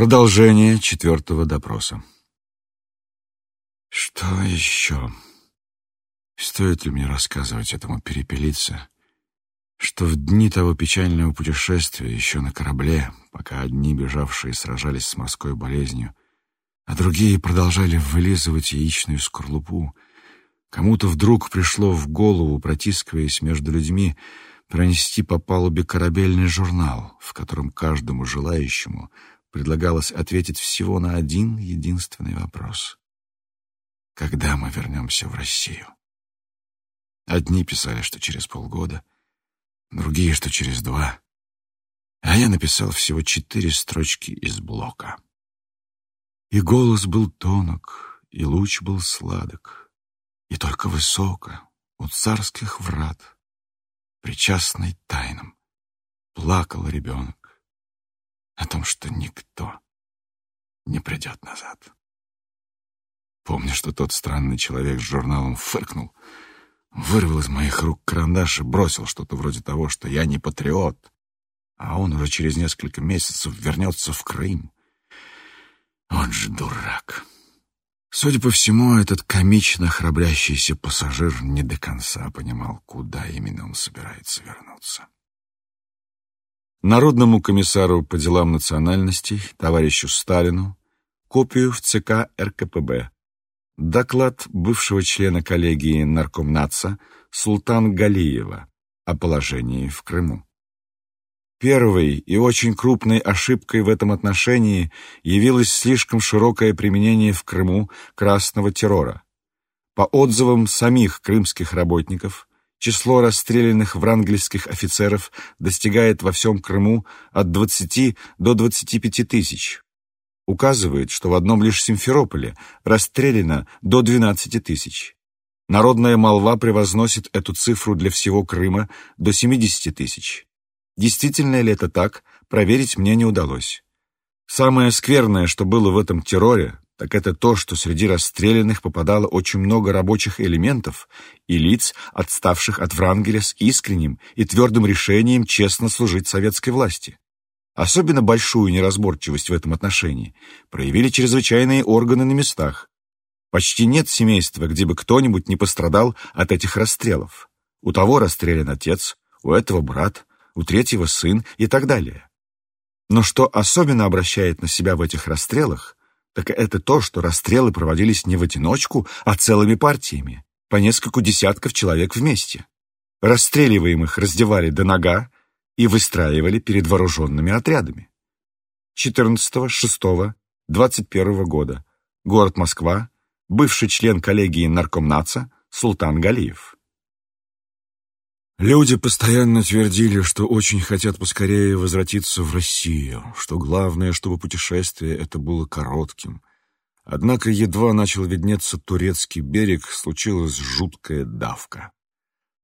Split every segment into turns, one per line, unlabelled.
Продолжение четвертого допроса. Что еще? Стоит ли мне рассказывать этому перепелиться, что в дни того печального путешествия еще на корабле, пока одни бежавшие сражались с морской болезнью, а другие продолжали вылизывать яичную скорлупу, кому-то вдруг пришло в голову, протискиваясь между людьми, пронести по палубе корабельный журнал, в котором каждому желающему предлагалось ответить всего на один единственный вопрос. Когда мы вернемся в Россию? Одни писали, что через полгода, другие, что через два. А я написал всего четыре строчки из блока. И голос был тонок, и луч был сладок, и только высоко, у царских врат, причастный тайнам, плакал ребенок о том, что никто не придет назад. Помню, что тот странный человек с журналом фыркнул — вырвал из моих рук карандаш и бросил что-то вроде того, что я не патриот, а он уже через несколько месяцев вернется в Крым. Он же дурак. Судя по всему, этот комично храбрящийся пассажир не до конца понимал, куда именно он собирается вернуться. Народному комиссару по делам национальностей, товарищу Сталину, копию в ЦК РКПБ Доклад бывшего члена коллегии наркомнаца Султан Галиева о положении в Крыму. Первой и очень крупной ошибкой в этом отношении явилось слишком широкое применение в Крыму красного террора. По отзывам самих крымских работников, число расстрелянных врангельских офицеров достигает во всем Крыму от 20 до 25 тысяч, указывает, что в одном лишь Симферополе расстреляно до 12 тысяч. Народная молва превозносит эту цифру для всего Крыма до 70 тысяч. Действительно ли это так, проверить мне не удалось. Самое скверное, что было в этом терроре, так это то, что среди расстрелянных попадало очень много рабочих элементов и лиц, отставших от Врангеля с искренним и твердым решением честно служить советской власти. Особенно большую неразборчивость в этом отношении проявили чрезвычайные органы на местах. Почти нет семейства, где бы кто-нибудь не пострадал от этих расстрелов. У того расстрелян отец, у этого брат, у третьего сын и так далее. Но что особенно обращает на себя в этих расстрелах, так это то, что расстрелы проводились не в одиночку, а целыми партиями, по нескольку десятков человек вместе. Расстреливаемых раздевали до нога, и выстраивали перед вооруженными отрядами. 14-6-21 года. Город Москва. Бывший член коллегии наркомнаца Султан Галиев. Люди постоянно твердили, что очень хотят поскорее возвратиться в Россию, что главное, чтобы путешествие это было коротким. Однако едва начал виднеться турецкий берег, случилась жуткая давка.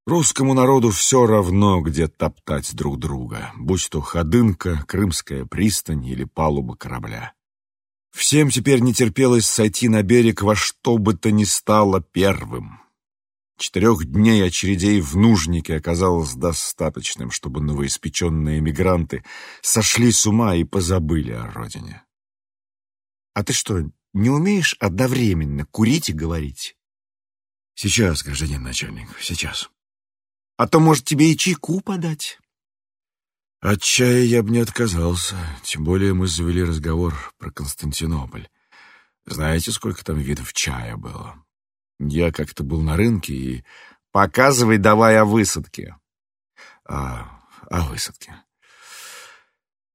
Русскому народу все равно, где топтать друг друга, будь то ходынка, крымская пристань или палуба корабля. Всем теперь не терпелось сойти на берег во что бы то ни стало первым. Четырех дней очередей в нужнике оказалось достаточным, чтобы новоиспеченные эмигранты сошли с ума и позабыли о родине. «А ты что, не умеешь одновременно курить и говорить?» «Сейчас, гражданин начальник, сейчас». А то, может, тебе и чайку подать?» От чая я бы не отказался, тем более мы завели разговор про Константинополь. Знаете, сколько там видов чая было? Я как-то был на рынке и... Показывай давай о высадке. А, о высадке.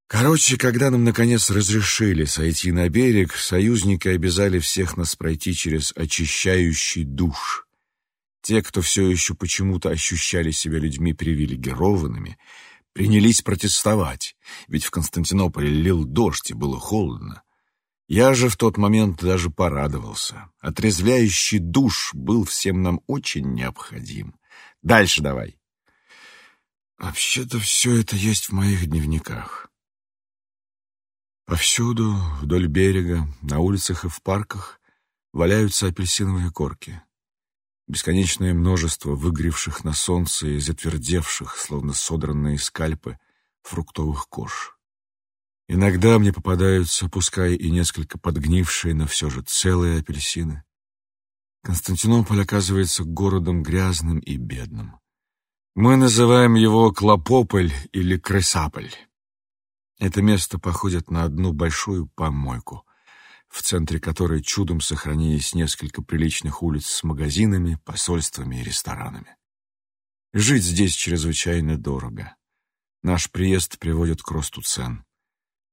Короче, когда нам, наконец, разрешили сойти на берег, союзники обязали всех нас пройти через очищающий душ. Те, кто все еще почему-то ощущали себя людьми привилегированными, принялись протестовать, ведь в Константинополе лил дождь и было холодно. Я же в тот момент даже порадовался. Отрезвляющий душ был всем нам очень необходим. Дальше давай. Вообще-то все это есть в моих дневниках. Повсюду, вдоль берега, на улицах и в парках валяются апельсиновые корки бесконечное множество выгревших на солнце и затвердевших, словно содранные скальпы, фруктовых кож. Иногда мне попадаются, пускай и несколько подгнившие, но все же целые апельсины. Константинополь оказывается городом грязным и бедным. Мы называем его Клопополь или Крысаполь. Это место походит на одну большую помойку, в центре которой чудом сохранились несколько приличных улиц с магазинами, посольствами и ресторанами. Жить здесь чрезвычайно дорого. Наш приезд приводит к росту цен.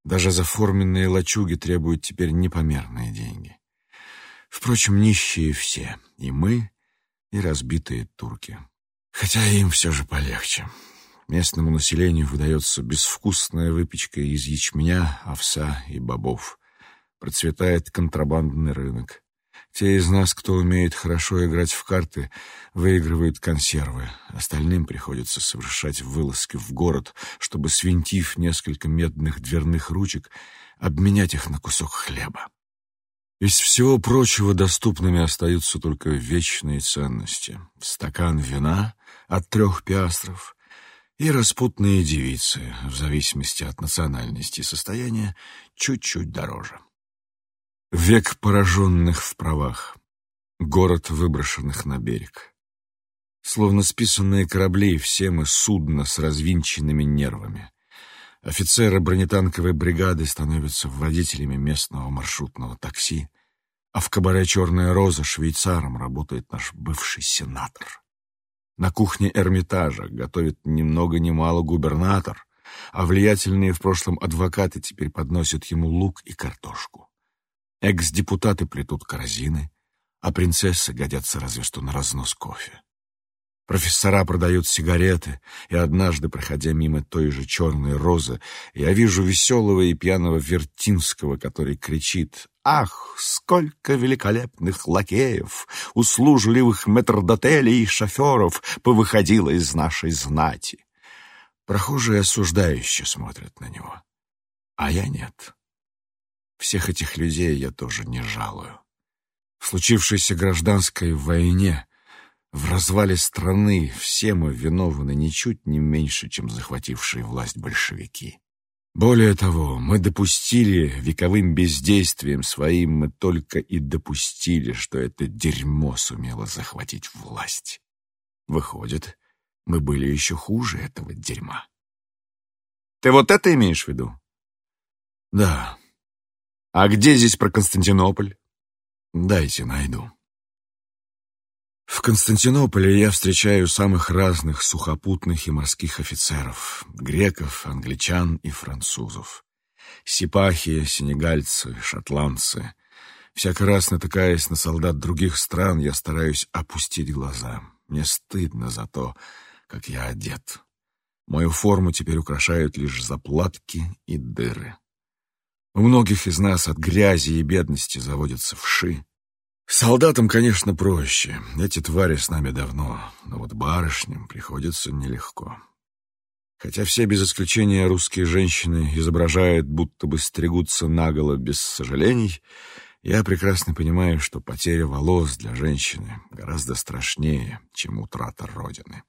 Даже заформенные лачуги требуют теперь непомерные деньги. Впрочем, нищие все, и мы, и разбитые турки. Хотя им все же полегче. Местному населению выдается безвкусная выпечка из ячменя, овса и бобов. Процветает контрабандный рынок. Те из нас, кто умеет хорошо играть в карты, выигрывают консервы. Остальным приходится совершать вылазки в город, чтобы, свинтив несколько медных дверных ручек, обменять их на кусок хлеба. Из всего прочего доступными остаются только вечные ценности. Стакан вина от трех пиастров и распутные девицы, в зависимости от национальности и состояния, чуть-чуть дороже. Век пораженных в правах, город выброшенных на берег. Словно списанные корабли, все мы судно с развинченными нервами. Офицеры бронетанковой бригады становятся водителями местного маршрутного такси, а в кабаре «Черная роза» швейцаром работает наш бывший сенатор. На кухне Эрмитажа готовит ни много ни мало губернатор, а влиятельные в прошлом адвокаты теперь подносят ему лук и картошку. Экс-депутаты плетут корзины, а принцессы годятся разве что на разнос кофе. Профессора продают сигареты, и однажды, проходя мимо той же черной розы, я вижу веселого и пьяного Вертинского, который кричит «Ах, сколько великолепных лакеев, услужливых метрдотелей и шоферов повыходило из нашей знати!» Прохожие осуждающе смотрят на него, а я нет. Всех этих людей я тоже не жалую. В случившейся гражданской войне в развале страны все мы виновны ничуть не меньше, чем захватившие власть большевики. Более того, мы допустили вековым бездействием своим, мы только и допустили, что это дерьмо сумело захватить власть. Выходит, мы были еще хуже этого дерьма. Ты вот это имеешь в виду? Да. А где здесь про Константинополь? Дайте найду. В Константинополе я встречаю самых разных сухопутных и морских офицеров, греков, англичан и французов. Сипахи, сенегальцы, шотландцы. Всякий раз натыкаясь на солдат других стран, я стараюсь опустить глаза. Мне стыдно за то, как я одет. Мою форму теперь украшают лишь заплатки и дыры. У многих из нас от грязи и бедности заводятся вши, Солдатам, конечно, проще. Эти твари с нами давно, но вот барышням приходится нелегко. Хотя все без исключения русские женщины изображают, будто бы стригутся наголо без сожалений, я прекрасно понимаю, что потеря волос для женщины гораздо страшнее, чем утрата родины.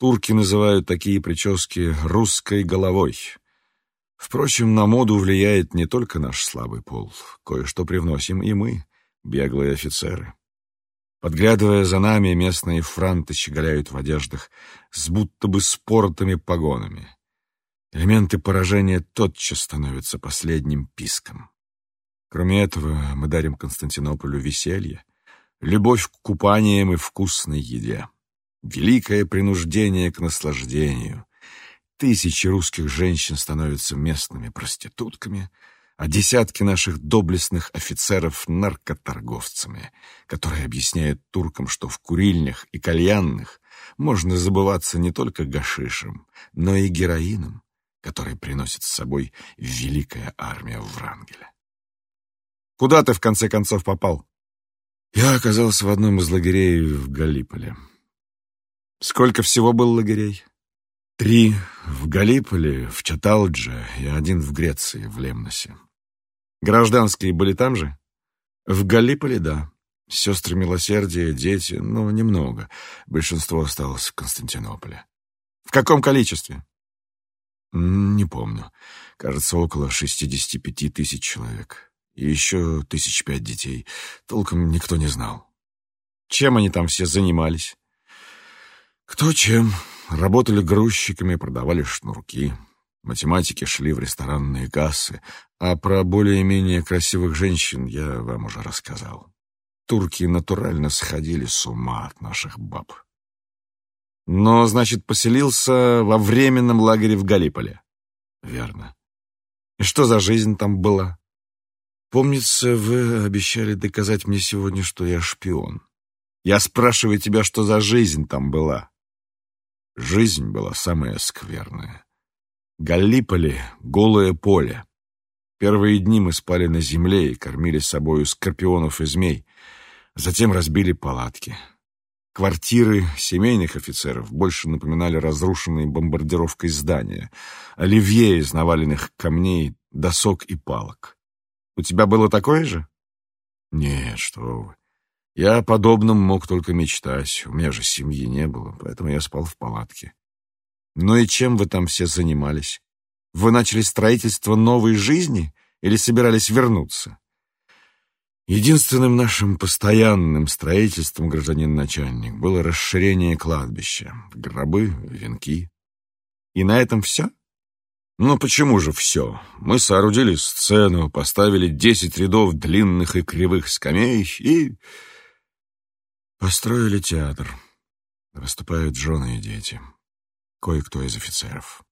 Турки называют такие прически «русской головой». Впрочем, на моду влияет не только наш слабый пол, кое-что привносим и мы — беглые офицеры. Подглядывая за нами, местные франты щеголяют в одеждах с будто бы споротыми погонами. Элементы поражения тотчас становятся последним писком. Кроме этого, мы дарим Константинополю веселье, любовь к купаниям и вкусной еде, великое принуждение к наслаждению. Тысячи русских женщин становятся местными проститутками — а десятки наших доблестных офицеров наркоторговцами, которые объясняют туркам, что в курильнях и кальянных можно забываться не только гашишем, но и героином, который приносит с собой великая армия Врангеля. Куда ты в конце концов попал? Я оказался в одном из лагерей в Галиполе. Сколько всего было лагерей? Три в Галиполе, в Чаталдже и один в Греции, в Лемносе. Гражданские были там же? В Галиполе, да. Сестры милосердия, дети, ну, немного. Большинство осталось в Константинополе. В каком количестве? Не помню. Кажется, около 65 тысяч человек. И еще тысяч пять детей. Толком никто не знал.
Чем они там все занимались?
Кто чем. Работали грузчиками, продавали шнурки. Математики шли в ресторанные кассы. А про более-менее красивых женщин я вам уже рассказал. Турки натурально сходили с ума от наших баб.
Но, значит, поселился во временном лагере в Галиполе.
Верно.
И что за жизнь там была?
Помнится, вы обещали доказать мне сегодня, что я шпион.
Я спрашиваю тебя, что за жизнь там была.
Жизнь была самая скверная. Галлиполи — голое поле. Первые дни мы спали на земле и кормили собою скорпионов и змей. Затем разбили палатки. Квартиры семейных офицеров больше напоминали разрушенные бомбардировкой здания, оливье из наваленных камней, досок и палок.
У тебя было такое же?
Нет, что вы. Я о подобном мог только мечтать. У меня же семьи не было, поэтому я спал в палатке.
Ну и чем вы там все занимались? Вы начали строительство новой жизни или собирались вернуться?
Единственным нашим постоянным строительством, гражданин начальник, было расширение кладбища. Гробы, венки.
И на этом все?
Ну почему же все? Мы соорудили сцену, поставили десять рядов длинных и кривых скамей и... Построили театр. Выступают жены и дети. Кое-кто из офицеров.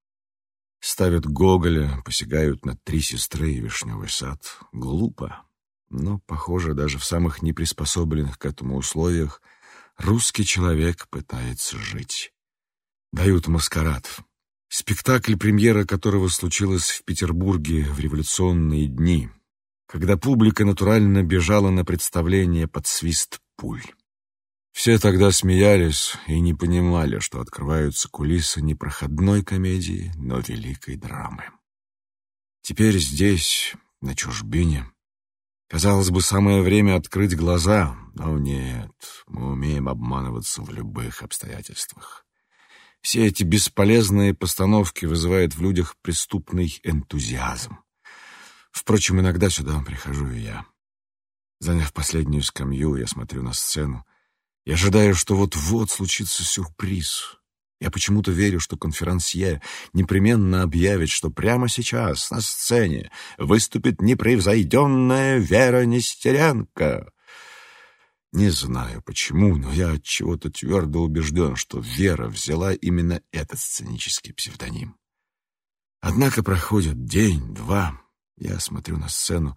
Ставят Гоголя, посягают на три сестры и вишневый сад. Глупо. Но, похоже, даже в самых неприспособленных к этому условиях русский человек пытается жить. Дают маскарад. Спектакль, премьера которого случилась в Петербурге в революционные дни, когда публика натурально бежала на представление под свист пуль. Все тогда смеялись и не понимали, что открываются кулисы не проходной комедии, но великой драмы. Теперь здесь, на чужбине, Казалось бы, самое время открыть глаза, но нет, мы умеем обманываться в любых обстоятельствах. Все эти бесполезные постановки вызывают в людях преступный энтузиазм. Впрочем, иногда сюда прихожу и я. Заняв последнюю скамью, я смотрю на сцену и ожидаю, что вот-вот случится сюрприз. Я почему-то верю, что конферансье непременно объявит, что прямо сейчас на сцене выступит непревзойденная Вера Нестеренко. Не знаю почему, но я от чего-то твердо убежден, что Вера взяла именно этот сценический псевдоним. Однако проходит день, два, я смотрю на сцену,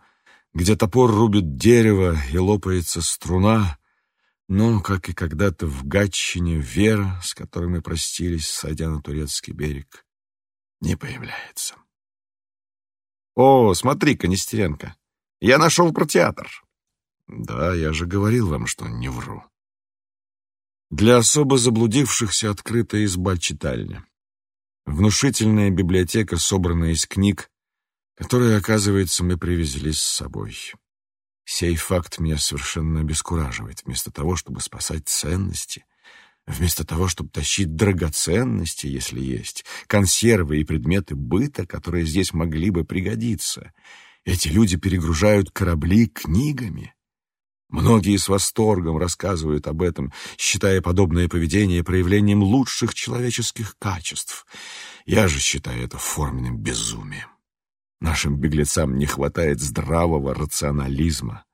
где топор рубит дерево и лопается струна, но, как и когда-то в Гатчине, Вера, с которой мы простились, сойдя на турецкий берег, не появляется.
«О, смотри-ка, Нестеренко, я нашел про театр».
«Да, я же говорил вам, что не вру». Для особо заблудившихся открыта изба-читальня. Внушительная библиотека, собранная из книг, которые, оказывается, мы привезли с собой. Сей факт меня совершенно обескураживает. Вместо того, чтобы спасать ценности, вместо того, чтобы тащить драгоценности, если есть, консервы и предметы быта, которые здесь могли бы пригодиться, эти люди перегружают корабли книгами. Многие с восторгом рассказывают об этом, считая подобное поведение проявлением лучших человеческих качеств. Я же считаю это форменным безумием. Нашим беглецам не хватает здравого рационализма.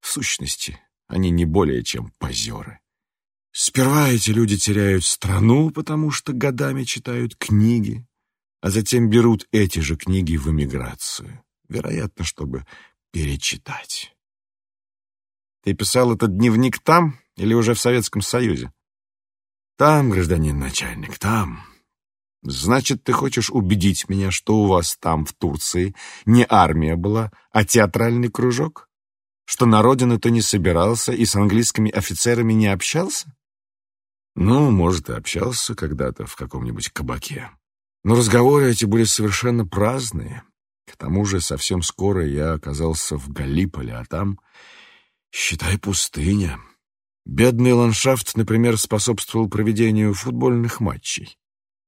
В сущности, они не более чем позеры. Сперва эти люди теряют страну, потому что годами читают книги, а затем берут эти же книги в эмиграцию, вероятно, чтобы перечитать.
Ты писал этот дневник там или уже в Советском Союзе?
Там, гражданин начальник, там.
Значит, ты хочешь убедить меня, что у вас там, в Турции, не армия была, а театральный кружок? Что на родину ты не собирался и с английскими офицерами не общался?
Ну, может, и общался когда-то в каком-нибудь кабаке. Но разговоры эти были совершенно праздные. К тому же совсем скоро я оказался в Галиполе, а там, считай, пустыня. Бедный ландшафт, например, способствовал проведению футбольных матчей.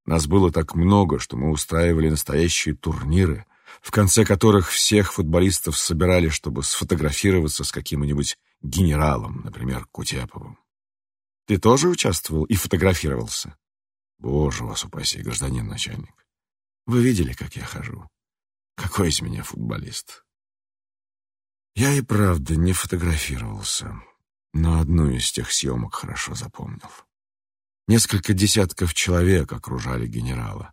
Нас было так много, что мы устраивали настоящие турниры, в конце которых всех футболистов собирали, чтобы сфотографироваться с каким-нибудь генералом, например, Кутеповым. Ты тоже участвовал и фотографировался? Боже вас упаси, гражданин начальник. Вы видели, как я хожу? Какой из меня футболист? Я и правда не фотографировался, но одну из тех съемок хорошо запомнил. Несколько десятков человек окружали генерала.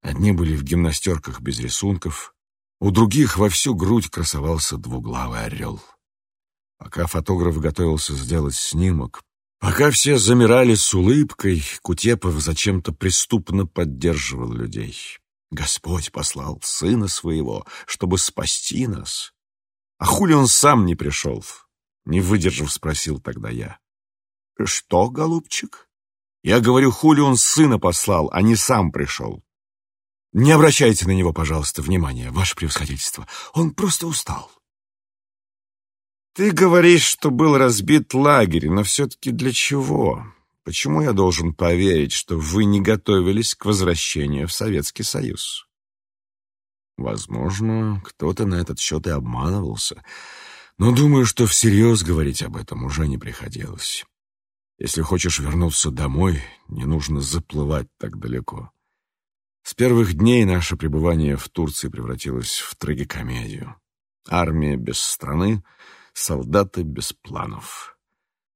Одни были в гимнастерках без рисунков, у других во всю грудь красовался двуглавый орел. Пока фотограф готовился сделать снимок, пока все замирали с улыбкой, Кутепов зачем-то преступно поддерживал людей. Господь послал сына своего, чтобы спасти нас. А хули он сам не пришел? Не выдержав, спросил тогда я. Что, голубчик? Я говорю, хули он сына послал, а не сам пришел. Не обращайте на него, пожалуйста, внимания, ваше превосходительство. Он просто устал. Ты говоришь, что был разбит лагерь, но все-таки для чего? Почему я должен поверить, что вы не готовились к возвращению в Советский Союз? Возможно, кто-то на этот счет и обманывался, но думаю, что всерьез говорить об этом уже не приходилось. Если хочешь вернуться домой, не нужно заплывать так далеко. С первых дней наше пребывание в Турции превратилось в трагикомедию. Армия без страны, солдаты без планов.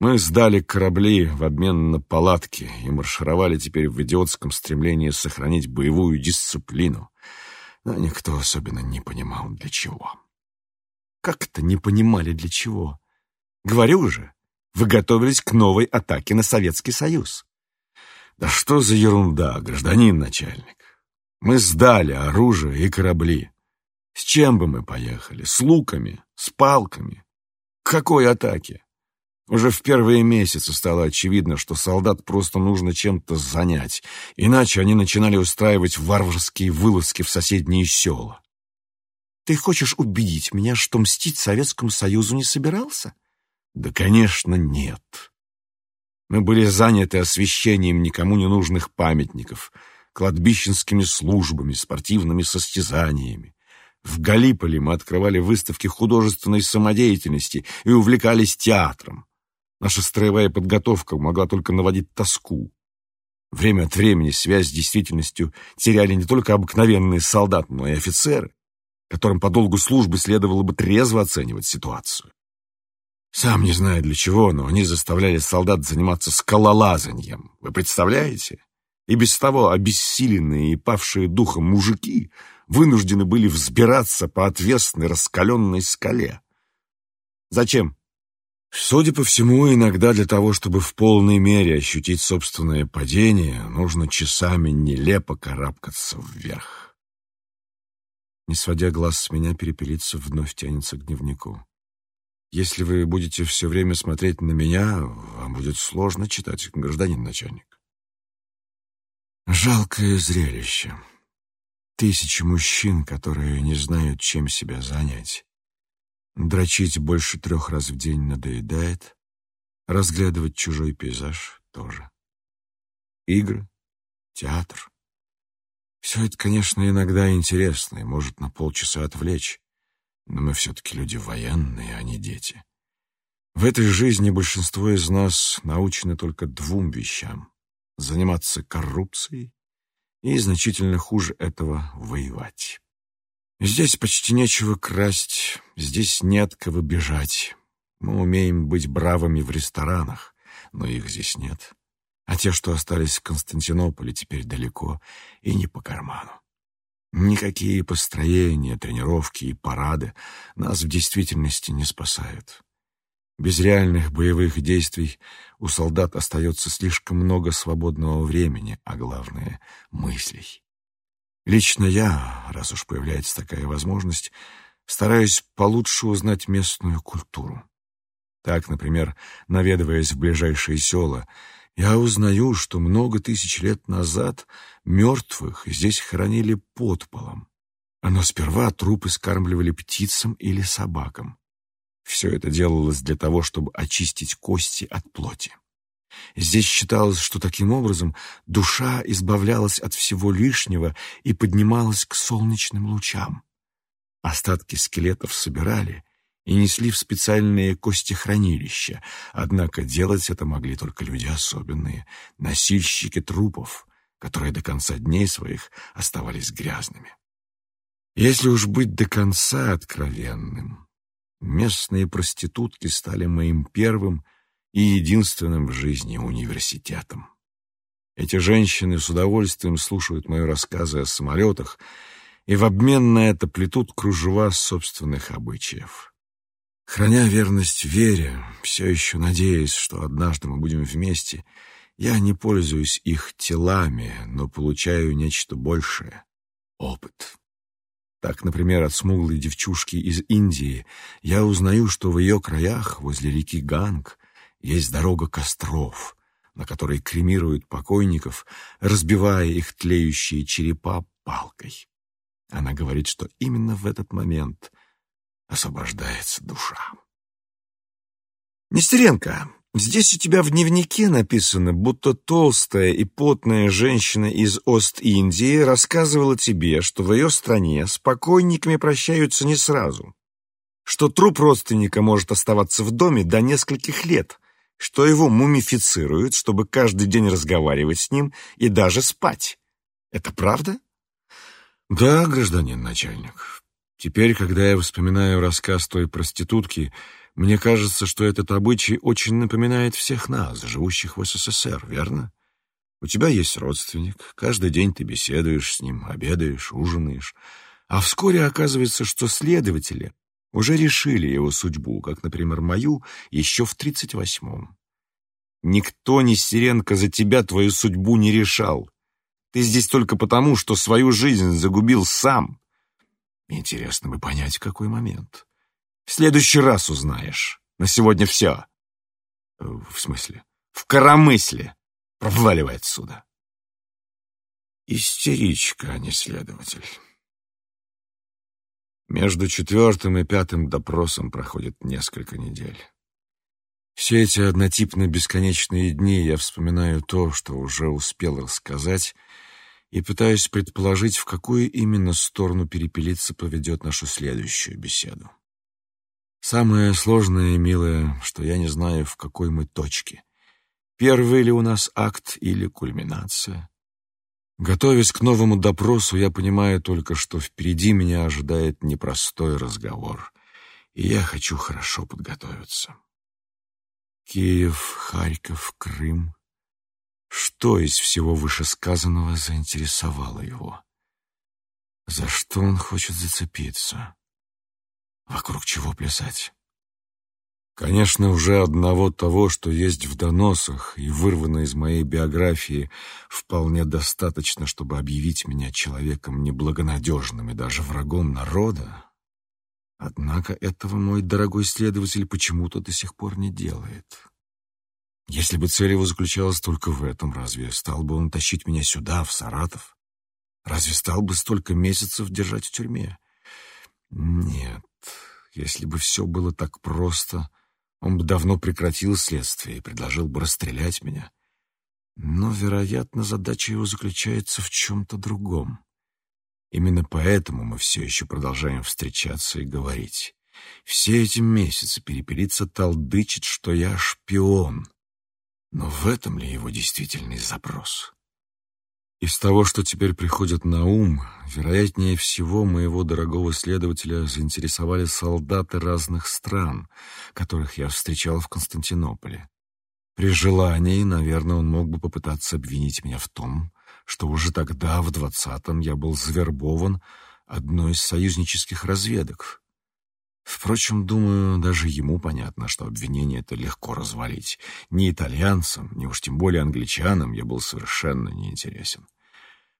Мы сдали корабли в обмен на палатки и маршировали теперь в идиотском стремлении сохранить боевую дисциплину. Но никто особенно не понимал, для чего. Как это не понимали, для чего? Говорю же, вы готовились к новой атаке на Советский Союз. Да что за ерунда, гражданин начальник. Мы сдали оружие и корабли. С чем бы мы поехали? С луками? С палками? К какой атаке? Уже в первые месяцы стало очевидно, что солдат просто нужно чем-то занять, иначе они начинали устраивать варварские вылазки в соседние села. Ты хочешь убедить меня, что мстить Советскому Союзу не собирался? Да, конечно, нет. Мы были заняты освещением никому не нужных памятников — кладбищенскими службами, спортивными состязаниями. В Галиполе мы открывали выставки художественной самодеятельности и увлекались театром. Наша строевая подготовка могла только наводить тоску. Время от времени связь с действительностью теряли не только обыкновенные солдаты, но и офицеры, которым по долгу службы следовало бы трезво оценивать ситуацию. Сам не знаю для чего, но они заставляли солдат заниматься скалолазанием. Вы представляете? и без того обессиленные и павшие духом мужики вынуждены были взбираться по отвесной раскаленной скале. Зачем? Судя по всему, иногда для того, чтобы в полной мере ощутить собственное падение, нужно часами нелепо карабкаться вверх. Не сводя глаз с меня, перепелиться вновь тянется к дневнику. Если вы будете все время смотреть на меня, вам будет сложно читать, гражданин начальник. Жалкое зрелище. Тысячи мужчин, которые не знают, чем себя занять. Дрочить больше трех раз в день надоедает. Разглядывать чужой пейзаж тоже. Игры, театр. Все это, конечно, иногда интересно и может на полчаса отвлечь. Но мы все-таки люди военные, а не дети. В этой жизни большинство из нас научены только двум вещам заниматься коррупцией и, значительно хуже этого, воевать. Здесь почти нечего красть, здесь не от кого бежать. Мы умеем быть бравыми в ресторанах, но их здесь нет. А те, что остались в Константинополе, теперь далеко и не по карману. Никакие построения, тренировки и парады нас в действительности не спасают. Без реальных боевых действий у солдат остается слишком много свободного времени, а главное — мыслей. Лично я, раз уж появляется такая возможность, стараюсь получше узнать местную культуру. Так, например, наведываясь в ближайшие села, я узнаю, что много тысяч лет назад мертвых здесь хоронили под полом. Но сперва трупы скармливали птицам или собакам. Все это делалось для того, чтобы очистить кости от плоти.
Здесь считалось, что таким образом душа избавлялась от всего лишнего и поднималась к солнечным лучам. Остатки скелетов собирали и несли в специальные костехранилища, однако делать это могли только люди особенные, носильщики трупов, которые до конца дней своих оставались грязными. Если уж быть до конца откровенным, местные проститутки стали моим первым и единственным в жизни университетом. Эти женщины с удовольствием слушают мои рассказы о самолетах и в обмен на это плетут кружева собственных обычаев. Храня верность вере, все еще надеясь, что однажды мы будем вместе, я не пользуюсь их телами, но получаю нечто большее — опыт. Так, например, от смуглой девчушки из Индии я узнаю, что в ее краях, возле реки Ганг, есть дорога костров, на которой кремируют покойников, разбивая их тлеющие черепа палкой. Она говорит, что именно в этот момент освобождается душа. «Нестеренко, здесь у тебя в дневнике написано, будто толстая и потная женщина из Ост-Индии рассказывала тебе, что в ее стране с покойниками прощаются не сразу, что труп родственника может оставаться в доме до нескольких лет, что его мумифицируют, чтобы каждый день разговаривать с ним и даже спать. Это правда?
Да, гражданин начальник. Теперь, когда я вспоминаю рассказ той проститутки, мне кажется, что этот обычай очень напоминает всех нас, живущих в СССР, верно? У тебя есть родственник, каждый день ты беседуешь с ним, обедаешь, ужинаешь, а вскоре оказывается, что следователи уже решили его судьбу, как, например, мою, еще в тридцать восьмом. Никто, не Сиренко, за тебя твою судьбу не решал. Ты здесь только потому, что свою жизнь загубил сам. Интересно бы понять, какой момент. В следующий раз узнаешь. На сегодня все. В смысле? В коромысле. Проваливай отсюда. Истеричка, а не следователь. Между четвертым и пятым допросом проходит несколько недель. Все эти однотипно бесконечные дни я вспоминаю то, что уже успел рассказать, и пытаюсь предположить, в какую именно сторону перепелиться поведет нашу следующую беседу. Самое сложное и милое, что я не знаю, в какой мы точке. Первый ли у нас акт или кульминация? Готовясь к новому допросу, я понимаю только, что впереди меня ожидает непростой разговор, и я хочу хорошо подготовиться. Киев, Харьков, Крым. Что из всего вышесказанного заинтересовало его? За что он хочет зацепиться? Вокруг чего плясать? Конечно, уже одного того, что есть в доносах и вырвано из моей биографии, вполне достаточно, чтобы объявить меня человеком неблагонадежным и даже врагом народа. Однако этого мой дорогой следователь почему-то до сих пор не делает. Если бы цель его заключалась только в этом, разве стал бы он тащить меня сюда, в Саратов? Разве стал бы столько месяцев держать в тюрьме? Нет, если бы все было так просто, он бы давно прекратил следствие и предложил бы расстрелять меня. Но, вероятно, задача его заключается в чем-то другом. Именно поэтому мы все еще продолжаем встречаться и говорить. Все эти месяцы перепелица толдычит, что я шпион. Но в этом ли его действительный запрос? Из того, что теперь приходит на ум, вероятнее всего моего дорогого следователя заинтересовали солдаты разных стран, которых я встречал в Константинополе. При желании, наверное, он мог бы попытаться обвинить меня в том, что уже тогда, в двадцатом, я был завербован одной из союзнических разведок. Впрочем, думаю, даже ему понятно, что обвинение это легко развалить. Ни итальянцам, ни уж тем более англичанам я был совершенно неинтересен.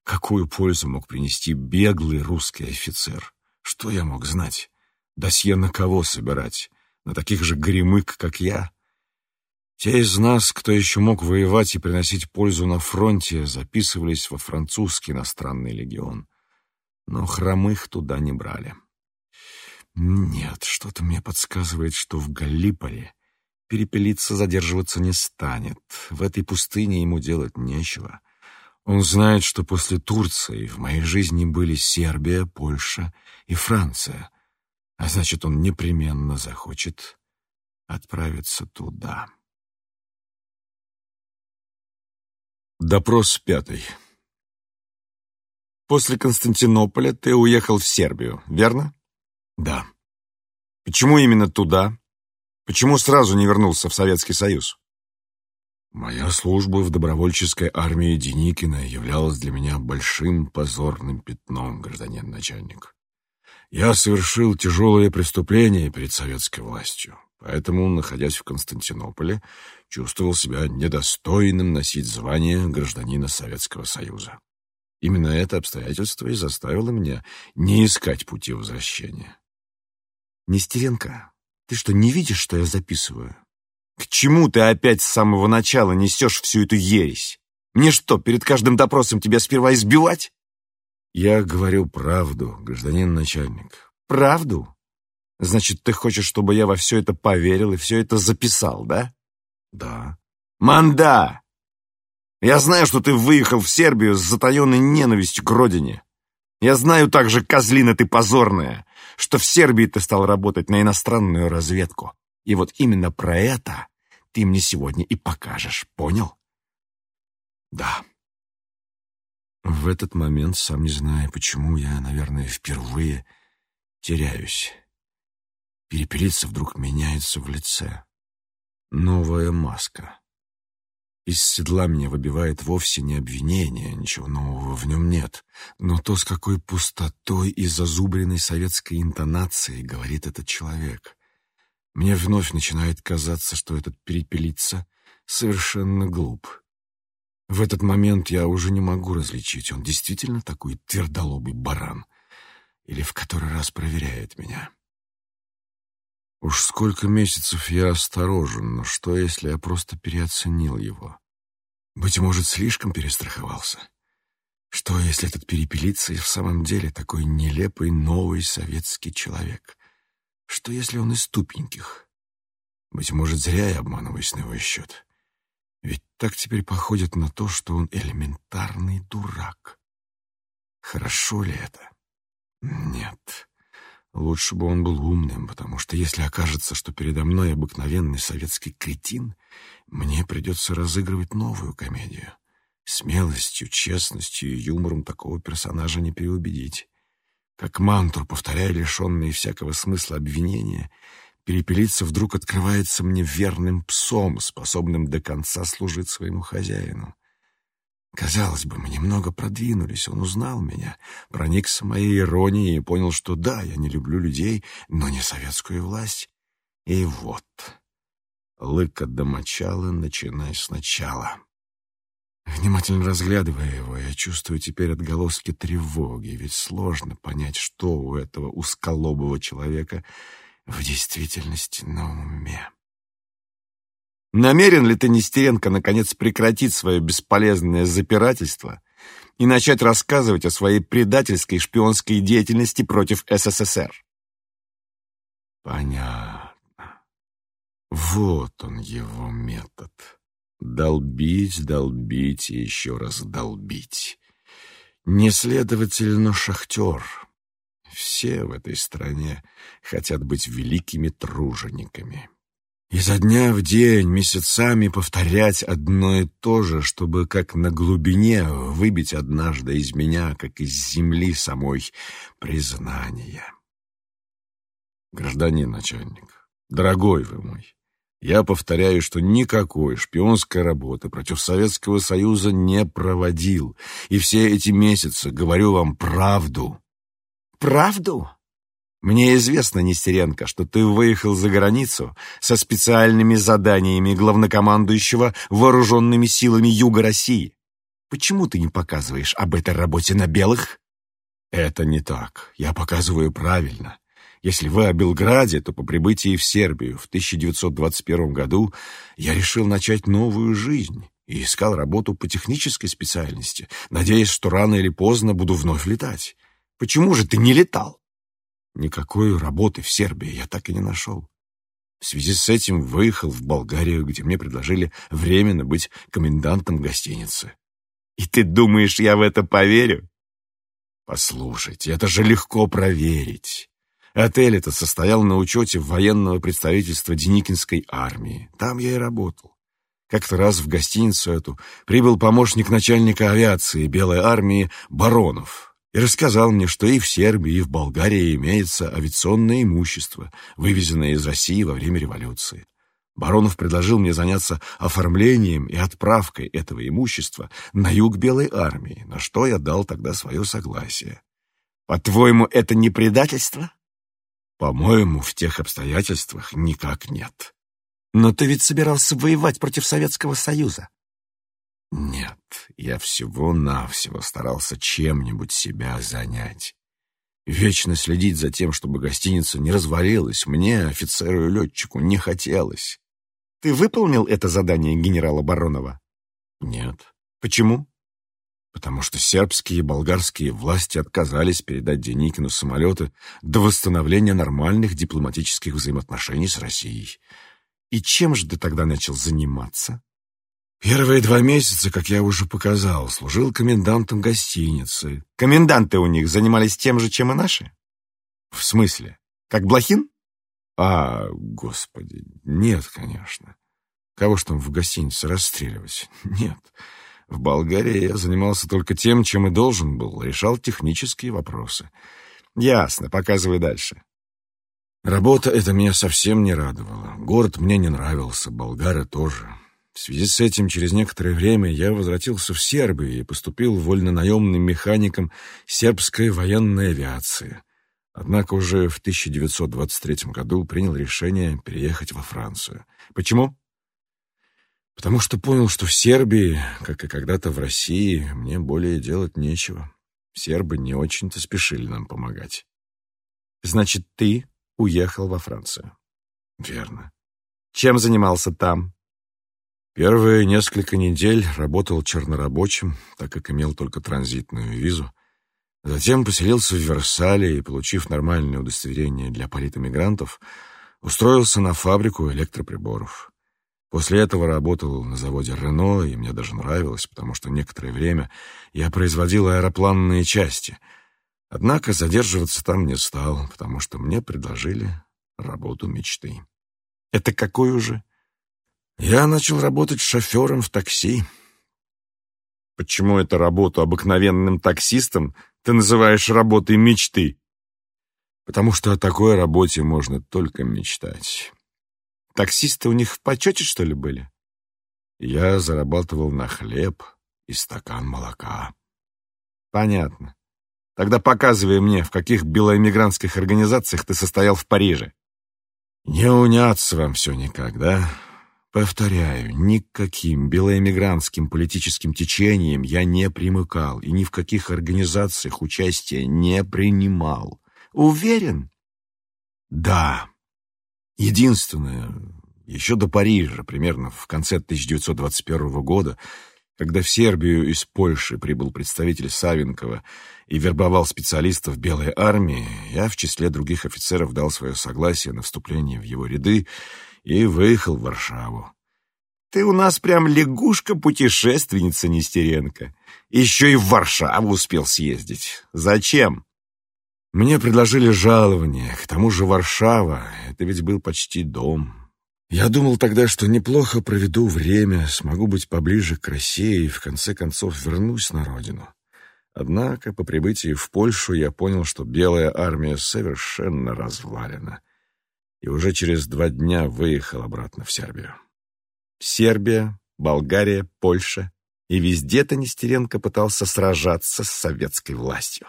Какую пользу мог принести беглый русский офицер? Что я мог знать? Досье на кого собирать? На таких же гремык, как я? Те из нас, кто еще мог воевать и приносить пользу на фронте, записывались во французский иностранный легион. Но хромых туда не брали. Нет, что-то мне подсказывает, что в Галлиполе перепелиться задерживаться не станет. В этой пустыне ему делать нечего. Он знает, что после Турции в моей жизни были Сербия, Польша и Франция, а значит, он непременно захочет отправиться туда. Допрос пятый. После Константинополя ты уехал в Сербию, верно?
Да.
Почему именно туда? Почему сразу не вернулся в Советский Союз?
Моя служба в добровольческой армии Деникина являлась для меня большим позорным пятном, гражданин начальник. Я совершил тяжелое преступление перед советской властью, поэтому, находясь в Константинополе, чувствовал себя недостойным носить звание гражданина Советского Союза. Именно это обстоятельство и заставило меня не искать пути возвращения.
Нестеренко, ты что, не видишь, что я записываю? К чему ты опять с самого начала несешь всю эту ересь? Мне что, перед каждым допросом тебя сперва избивать?
Я говорю правду, гражданин начальник.
Правду? Значит, ты хочешь, чтобы я во все это поверил и все это записал, да?
Да.
Манда! Я знаю, что ты выехал в Сербию с затаенной ненавистью к родине. Я знаю также, козлина ты позорная, что в Сербии ты стал работать на иностранную разведку. И вот именно про это ты мне сегодня и покажешь, понял?
Да. В этот момент, сам не знаю почему, я, наверное, впервые теряюсь. Перепелица вдруг меняется в лице. Новая маска. Из седла меня выбивает вовсе не обвинение, ничего нового в нем нет, но то, с какой пустотой и зазубренной советской интонацией говорит этот человек. Мне вновь начинает казаться, что этот перепелица совершенно глуп. В этот момент я уже не могу различить, он действительно такой твердолобый баран или в который раз проверяет меня. Уж сколько месяцев я осторожен, но что, если я просто переоценил его? Быть может, слишком перестраховался? Что, если этот перепелица и в самом деле такой нелепый новый советский человек? Что, если он из тупеньких? Быть может, зря я обманываюсь на его счет. Ведь так теперь походит на то, что он элементарный дурак. Хорошо ли это? Нет. Лучше бы он был умным, потому что если окажется, что передо мной обыкновенный советский кретин, мне придется разыгрывать новую комедию. Смелостью, честностью и юмором такого персонажа не переубедить. Как мантру, повторяя лишенные всякого смысла обвинения, перепелица вдруг открывается мне верным псом, способным до конца служить своему хозяину. Казалось бы, мы немного продвинулись, он узнал меня, проникся моей иронией и понял, что да, я не люблю людей, но не советскую власть. И вот, лыка до мочала, начинай сначала. Внимательно разглядывая его, я чувствую теперь отголоски тревоги, ведь сложно понять, что у этого узколобого человека в действительности на уме.
Намерен ли ты, Нестеренко, наконец прекратить свое бесполезное запирательство и начать рассказывать о своей предательской шпионской деятельности против СССР?
Понятно. Вот он его метод. Долбить, долбить и еще раз долбить. Не следователь, но шахтер. Все в этой стране хотят быть великими тружениками. Изо дня в день, месяцами повторять одно и то же, чтобы как на глубине выбить однажды из меня, как из земли самой, признание. Гражданин начальник, дорогой вы мой, я повторяю, что никакой шпионской работы против Советского Союза не проводил, и все эти месяцы говорю вам правду.
Правду? Мне известно, Нестеренко, что ты выехал за границу со специальными заданиями главнокомандующего вооруженными силами Юга России. Почему ты не показываешь об этой работе на белых?
Это не так. Я показываю правильно. Если вы о Белграде, то по прибытии в Сербию в 1921 году я решил начать новую жизнь и искал работу по технической специальности, надеясь, что рано или поздно буду вновь летать.
Почему же ты не летал?
Никакой работы в Сербии я так и не нашел. В связи с этим выехал в Болгарию, где мне предложили временно быть комендантом гостиницы. И ты думаешь, я в это поверю? Послушайте, это же легко проверить. Отель этот состоял на учете военного представительства Деникинской армии. Там я и работал. Как-то раз в гостиницу эту прибыл помощник начальника авиации Белой армии Баронов и рассказал мне, что и в Сербии, и в Болгарии имеется авиационное имущество, вывезенное из России во время революции. Баронов предложил мне заняться оформлением и отправкой этого имущества на юг Белой армии, на что я дал тогда свое согласие. По-твоему, это не предательство? По-моему, в тех обстоятельствах никак нет.
Но ты ведь собирался воевать против Советского Союза.
Нет, я всего-навсего старался чем-нибудь себя занять. Вечно следить за тем, чтобы гостиница не развалилась, мне, офицеру и летчику, не хотелось.
Ты выполнил это задание генерала Баронова?
Нет.
Почему?
Потому что сербские и болгарские власти отказались передать Деникину самолеты до восстановления нормальных дипломатических взаимоотношений с Россией.
И чем же ты тогда начал заниматься?
Первые два месяца, как я уже показал, служил комендантом гостиницы.
Коменданты у них занимались тем же, чем и наши?
В смысле?
Как Блохин?
А, господи, нет, конечно. Кого ж там в гостинице расстреливать? Нет. В Болгарии я занимался только тем, чем и должен был, решал технические вопросы.
Ясно, показывай дальше.
Работа эта меня совсем не радовала. Город мне не нравился, болгары тоже. В связи с этим через некоторое время я возвратился в Сербию и поступил вольнонаемным механиком сербской военной авиации. Однако уже в 1923 году принял решение переехать во Францию. Почему? Потому что понял, что в Сербии, как и когда-то в России, мне более делать нечего. Сербы не очень-то спешили нам помогать.
Значит, ты уехал во Францию?
Верно.
Чем занимался там?
Первые несколько недель работал чернорабочим, так как имел только транзитную визу. Затем поселился в Версале и, получив нормальное удостоверение для политэмигрантов, устроился на фабрику электроприборов. После этого работал на заводе «Рено», и мне даже нравилось, потому что некоторое время я производил аэропланные части. Однако задерживаться там не стал, потому что мне предложили работу мечты.
«Это какую же?»
Я начал работать шофером в такси.
Почему эту работу обыкновенным таксистом ты называешь работой мечты?
Потому что о такой работе можно только мечтать.
Таксисты у них в почете, что ли, были?
Я зарабатывал на хлеб и стакан молока.
Понятно. Тогда показывай мне, в каких белоэмигрантских организациях ты состоял в Париже.
Не уняться вам все никак, да? Повторяю, никаким белоэмигрантским политическим течением я не примыкал и ни в каких организациях участия не принимал.
Уверен?
Да. Единственное, еще до Парижа, примерно в конце 1921 года, когда в Сербию из Польши прибыл представитель Савенкова и вербовал специалистов Белой армии, я в числе других офицеров дал свое согласие на вступление в его ряды и выехал в Варшаву.
Ты у нас прям лягушка-путешественница, Нестеренко. Еще и в Варшаву успел съездить. Зачем?
Мне предложили жалование, к тому же Варшава — это ведь был почти дом. Я думал тогда, что неплохо проведу время, смогу быть поближе к России и в конце концов вернусь на родину. Однако по прибытии в Польшу я понял, что белая армия совершенно развалена, и уже через два дня выехал обратно в Сербию.
Сербия, Болгария, Польша. И везде-то Нестеренко пытался сражаться с советской властью.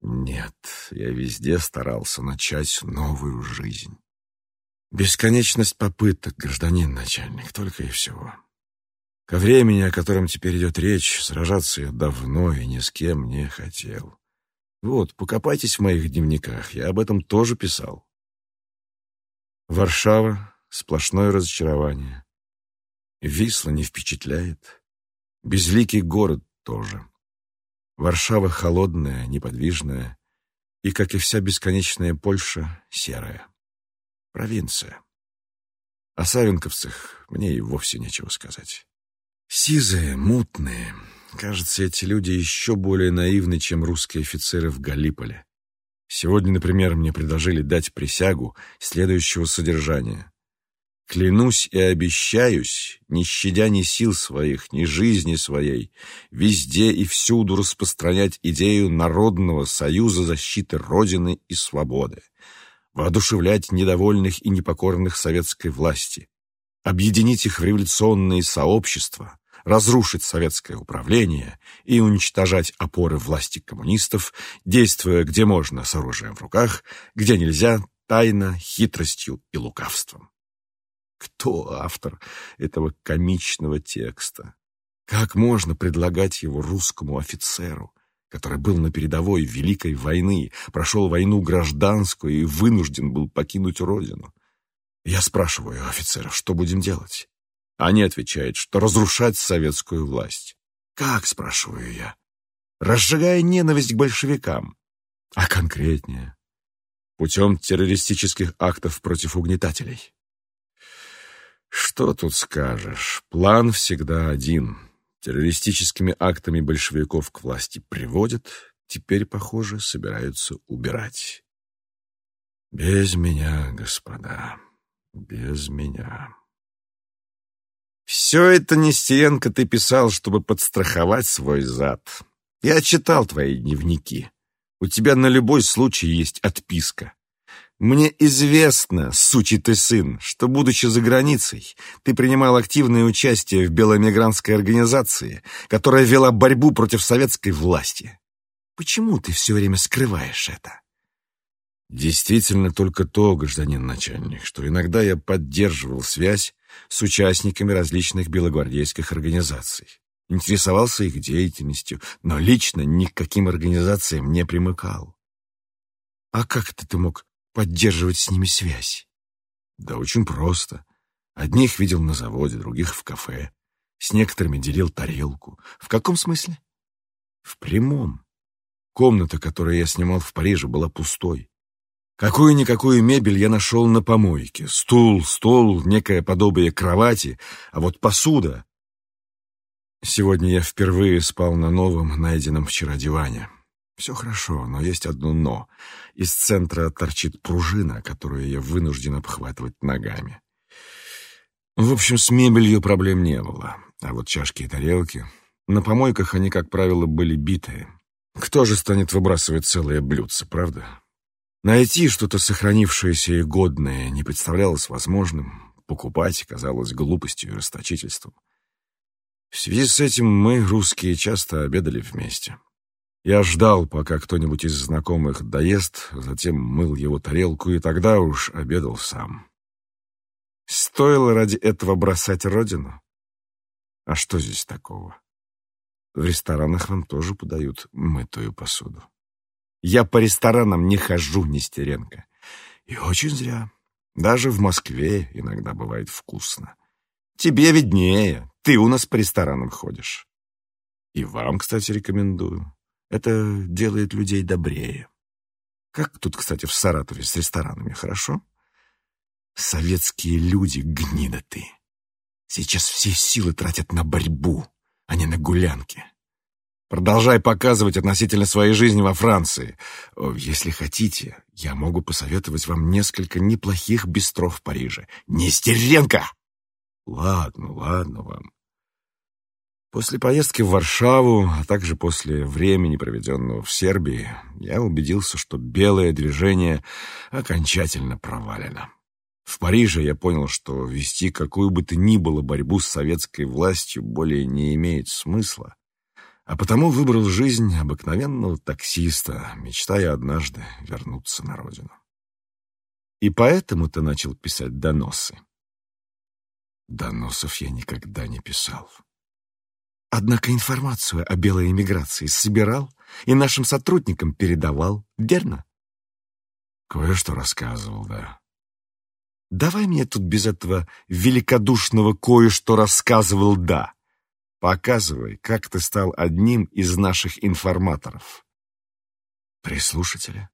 Нет, я везде старался начать новую жизнь. Бесконечность попыток, гражданин начальник, только и всего. Ко времени, о котором теперь идет речь, сражаться я давно и ни с кем не хотел. Вот, покопайтесь в моих дневниках, я об этом тоже писал. Варшава — сплошное разочарование. Висла не впечатляет. Безликий город тоже. Варшава холодная, неподвижная, и, как и вся бесконечная Польша, серая. Провинция.
О савенковцах мне и вовсе нечего сказать. Сизые, мутные. Кажется, эти люди еще более наивны, чем русские офицеры в Галиполе. Сегодня, например, мне предложили дать присягу следующего содержания. Клянусь и обещаюсь, не щадя ни сил своих, ни жизни своей, везде и всюду распространять идею Народного союза защиты Родины и свободы, воодушевлять недовольных и непокорных советской власти, объединить их в революционные сообщества, разрушить советское управление и уничтожать опоры власти коммунистов, действуя где можно с оружием в руках, где нельзя тайно, хитростью и лукавством. Кто автор этого комичного текста? Как можно предлагать его русскому офицеру, который был на передовой Великой войны, прошел войну гражданскую и вынужден был покинуть родину? Я спрашиваю офицеров, что будем делать? Они отвечают, что разрушать советскую власть. Как, спрашиваю я? Разжигая ненависть к большевикам. А конкретнее? Путем террористических актов против угнетателей. Что тут скажешь? План всегда один. Террористическими актами большевиков к власти приводят, теперь, похоже, собираются убирать. Без меня, господа, без меня. Все это, Нестеренко, ты писал, чтобы подстраховать свой зад. Я читал твои дневники. У тебя на любой случай есть отписка. Мне известно, сучий ты сын, что, будучи за границей, ты принимал активное участие в белоэмигрантской организации, которая вела борьбу против советской власти. Почему ты все время скрываешь это? Действительно только то, гражданин начальник, что иногда я поддерживал связь с участниками различных белогвардейских организаций, интересовался их деятельностью, но лично ни к каким организациям не примыкал. А как это ты мог поддерживать с ними связь? Да очень просто. Одних видел на заводе, других в кафе. С некоторыми делил тарелку. В каком смысле? В прямом. Комната, которую я снимал в Париже, была пустой. Какую-никакую мебель я нашел на помойке. Стул, стол, некое подобие кровати, а вот посуда... Сегодня я впервые спал на новом, найденном вчера диване. Все хорошо, но есть одно «но». Из центра торчит пружина, которую я вынужден обхватывать ногами. В общем, с мебелью проблем не было. А вот чашки и тарелки... На помойках они, как правило, были битые. Кто же станет выбрасывать целые блюдца, правда? Найти что-то сохранившееся и годное не представлялось возможным. Покупать казалось глупостью и расточительством. В связи с этим мы, русские, часто обедали вместе. Я ждал, пока кто-нибудь из знакомых доест, затем мыл его тарелку, и тогда уж обедал сам. Стоило ради этого бросать родину? А что здесь такого? В ресторанах вам тоже подают мытую посуду. Я по ресторанам не хожу, Нестеренко. И очень зря. Даже в Москве иногда бывает вкусно. Тебе виднее, ты у нас по ресторанам ходишь. И вам, кстати, рекомендую. Это делает людей добрее. Как тут, кстати, в Саратове с ресторанами, хорошо? Советские люди, гнида ты. Сейчас все силы тратят на борьбу, а не на гулянки. Продолжай показывать относительно своей жизни во Франции. Если хотите, я могу посоветовать вам несколько неплохих бистро в Париже. Нестеренко! Ладно, ладно вам. После поездки в Варшаву, а также после времени, проведенного в Сербии, я убедился, что белое движение окончательно провалено. В Париже я понял, что вести какую бы то ни было борьбу с советской властью более не имеет смысла, а потому выбрал жизнь обыкновенного таксиста, мечтая однажды вернуться на родину. И поэтому ты начал писать доносы. Доносов я никогда не писал. Однако информацию о белой эмиграции собирал и нашим сотрудникам передавал, верно? Кое-что рассказывал, да. Давай мне тут без этого великодушного кое-что рассказывал, да. Показывай, как ты стал одним из наших информаторов. Прислушатели?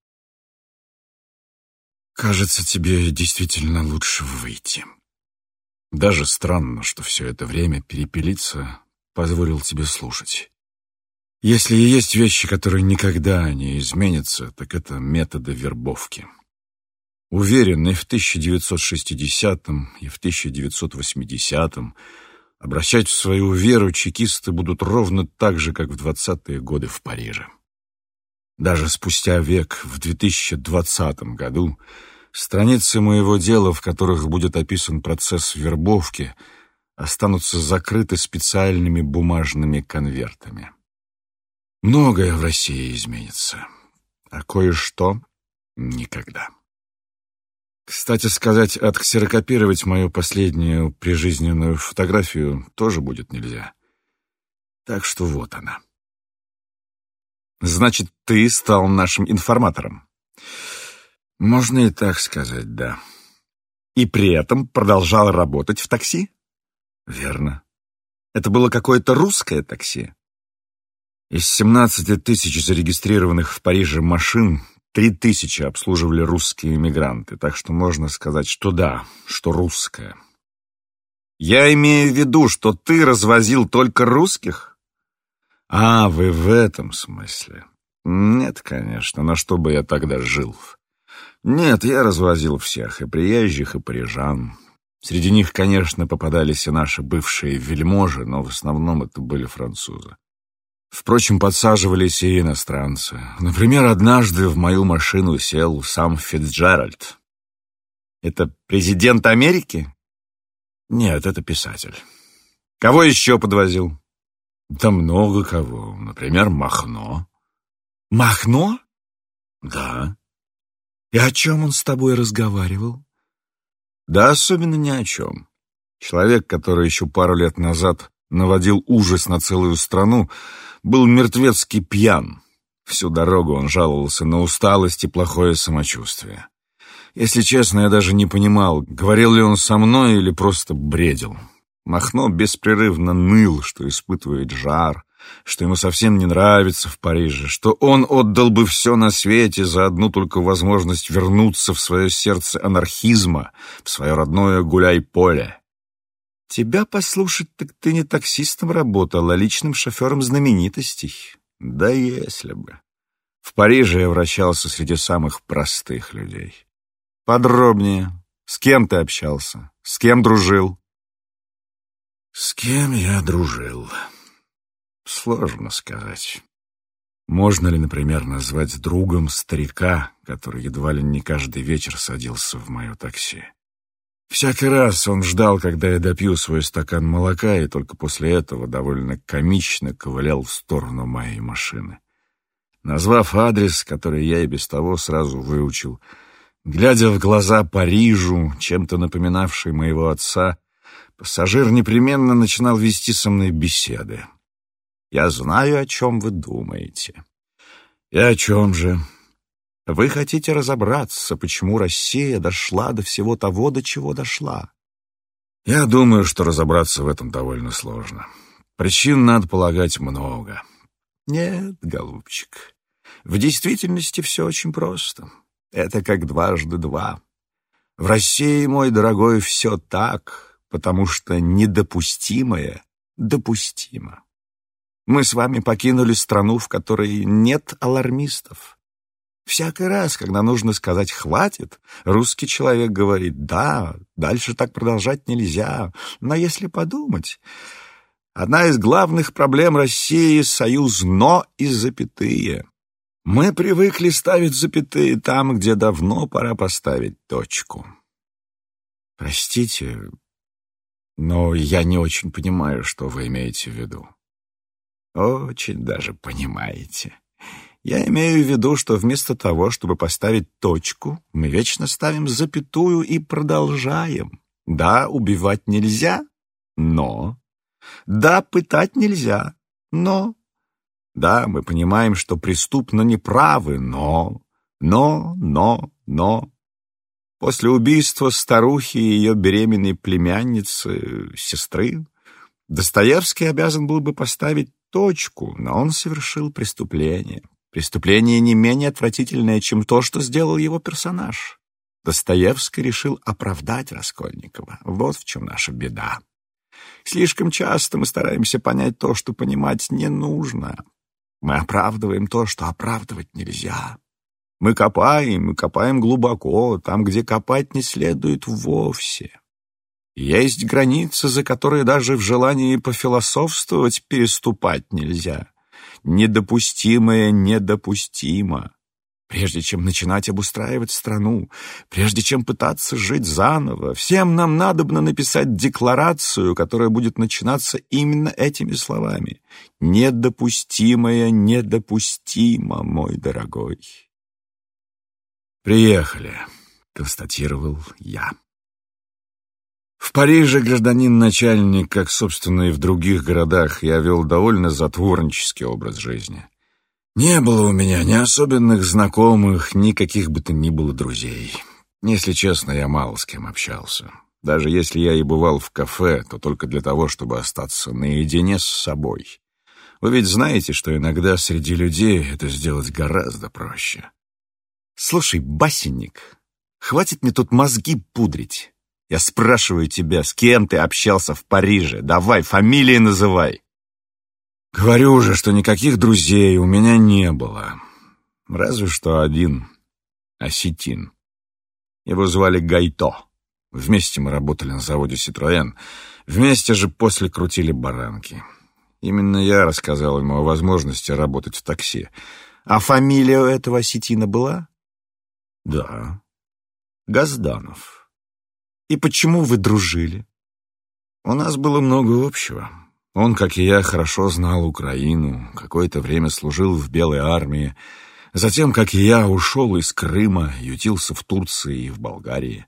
Кажется, тебе действительно лучше выйти. Даже странно, что все это время перепелиться позволил тебе слушать. Если и есть вещи, которые никогда не изменятся, так это методы вербовки. Уверен, и в 1960-м, и в 1980-м обращать в свою веру чекисты будут ровно так же, как в 20-е годы в Париже. Даже спустя век, в 2020 году, страницы моего дела, в которых будет описан процесс вербовки, останутся закрыты специальными бумажными конвертами. Многое в России изменится, а кое-что — никогда. Кстати сказать, отксерокопировать мою последнюю прижизненную фотографию тоже будет нельзя. Так что вот она. Значит, ты стал нашим информатором. Можно и так сказать, да. И при этом продолжал работать в такси? Верно. Это было какое-то русское такси? Из 17 тысяч зарегистрированных в Париже машин три тысячи обслуживали русские иммигранты, так что можно сказать, что да, что русское. Я имею в виду, что ты развозил только русских? А, вы в этом смысле. Нет, конечно, на что бы я тогда жил? Нет, я развозил всех, и приезжих, и парижан. Среди них, конечно, попадались и наши бывшие вельможи, но в основном это были французы. Впрочем, подсаживались и иностранцы. Например, однажды в мою машину сел сам Фитцджеральд. Это президент Америки? Нет, это писатель. Кого еще подвозил? Да много кого. Например, Махно. Махно? Да. И о чем он с тобой разговаривал? Да особенно ни о чем. Человек, который еще пару лет назад наводил ужас на целую страну, был мертвецки пьян. Всю дорогу он жаловался на усталость и плохое самочувствие. Если честно, я даже не понимал, говорил ли он со мной или просто бредил. Махно беспрерывно ныл, что испытывает жар, что ему совсем не нравится в Париже, что он отдал бы все на свете за одну только возможность вернуться в свое сердце анархизма, в свое родное гуляй-поле. Тебя послушать, так ты не таксистом работал, а личным шофером знаменитостей. Да если бы. В Париже я вращался среди самых простых людей. Подробнее. С кем ты общался? С кем дружил? С кем я дружил? Сложно сказать. Можно ли, например, назвать другом старика, который едва ли не каждый вечер садился в мое такси? Всякий раз он ждал, когда я допью свой стакан молока, и только после этого довольно комично ковылял в сторону моей машины. Назвав адрес, который я и без того сразу выучил, глядя в глаза Парижу, чем-то напоминавший моего отца, пассажир непременно начинал вести со мной беседы. «Я знаю, о чем вы думаете». «И о чем же?» Вы хотите разобраться, почему Россия дошла до всего того, до чего дошла. Я думаю, что разобраться в этом довольно сложно. Причин, надо полагать, много. Нет, голубчик, в действительности все очень просто. Это как дважды два. В России, мой дорогой, все так, потому что недопустимое допустимо. Мы с вами покинули страну, в которой нет алармистов. Всякий раз, когда нужно сказать «хватит», русский человек говорит «да, дальше так продолжать нельзя». Но если подумать, одна из главных проблем России — союз «но» и запятые. Мы привыкли ставить запятые там, где давно пора поставить точку. Простите, но я не очень понимаю, что вы имеете в виду. Очень даже понимаете. Я имею в виду, что вместо того, чтобы поставить точку, мы вечно ставим запятую и продолжаем. Да, убивать нельзя, но... Да, пытать нельзя, но... Да, мы понимаем, что преступно неправы, но... Но, но, но... После убийства старухи и ее беременной племянницы, сестры, Достоевский обязан был бы поставить точку, но он совершил преступление. Преступление не менее отвратительное, чем то, что сделал его персонаж. Достоевский решил оправдать Раскольникова. Вот в чем наша беда. Слишком часто мы стараемся понять то, что понимать не нужно. Мы оправдываем то, что оправдывать нельзя. Мы копаем, мы копаем глубоко, там, где копать не следует вовсе. Есть границы, за которые даже в желании пофилософствовать переступать нельзя. Недопустимое недопустимо. Прежде чем начинать обустраивать страну, прежде чем пытаться жить заново, всем нам надобно написать декларацию, которая будет начинаться именно этими словами. «Недопустимое недопустимо, мой дорогой». «Приехали», — констатировал я. В Париже гражданин-начальник, как, собственно, и в других городах, я вел довольно затворнический образ жизни. Не было у меня ни особенных знакомых, ни каких бы то ни было друзей. Если честно, я мало с кем общался. Даже если я и бывал в кафе, то только для того, чтобы остаться наедине с собой. Вы ведь знаете, что иногда среди людей это сделать гораздо проще. Слушай, басенник, хватит мне тут мозги пудрить. Я спрашиваю тебя, с кем ты общался в Париже? Давай, фамилии называй. Говорю уже, что никаких друзей у меня не было. Разве что один — осетин. Его звали Гайто. Вместе мы работали на заводе «Ситроен». Вместе же после крутили баранки. Именно я рассказал ему о возможности работать в такси. А фамилия у этого осетина была? Да. Газданов. И почему вы дружили? У нас было много общего. Он, как и я, хорошо знал Украину, какое-то время служил в Белой армии, затем, как и я, ушел из Крыма, ютился в Турции и в Болгарии.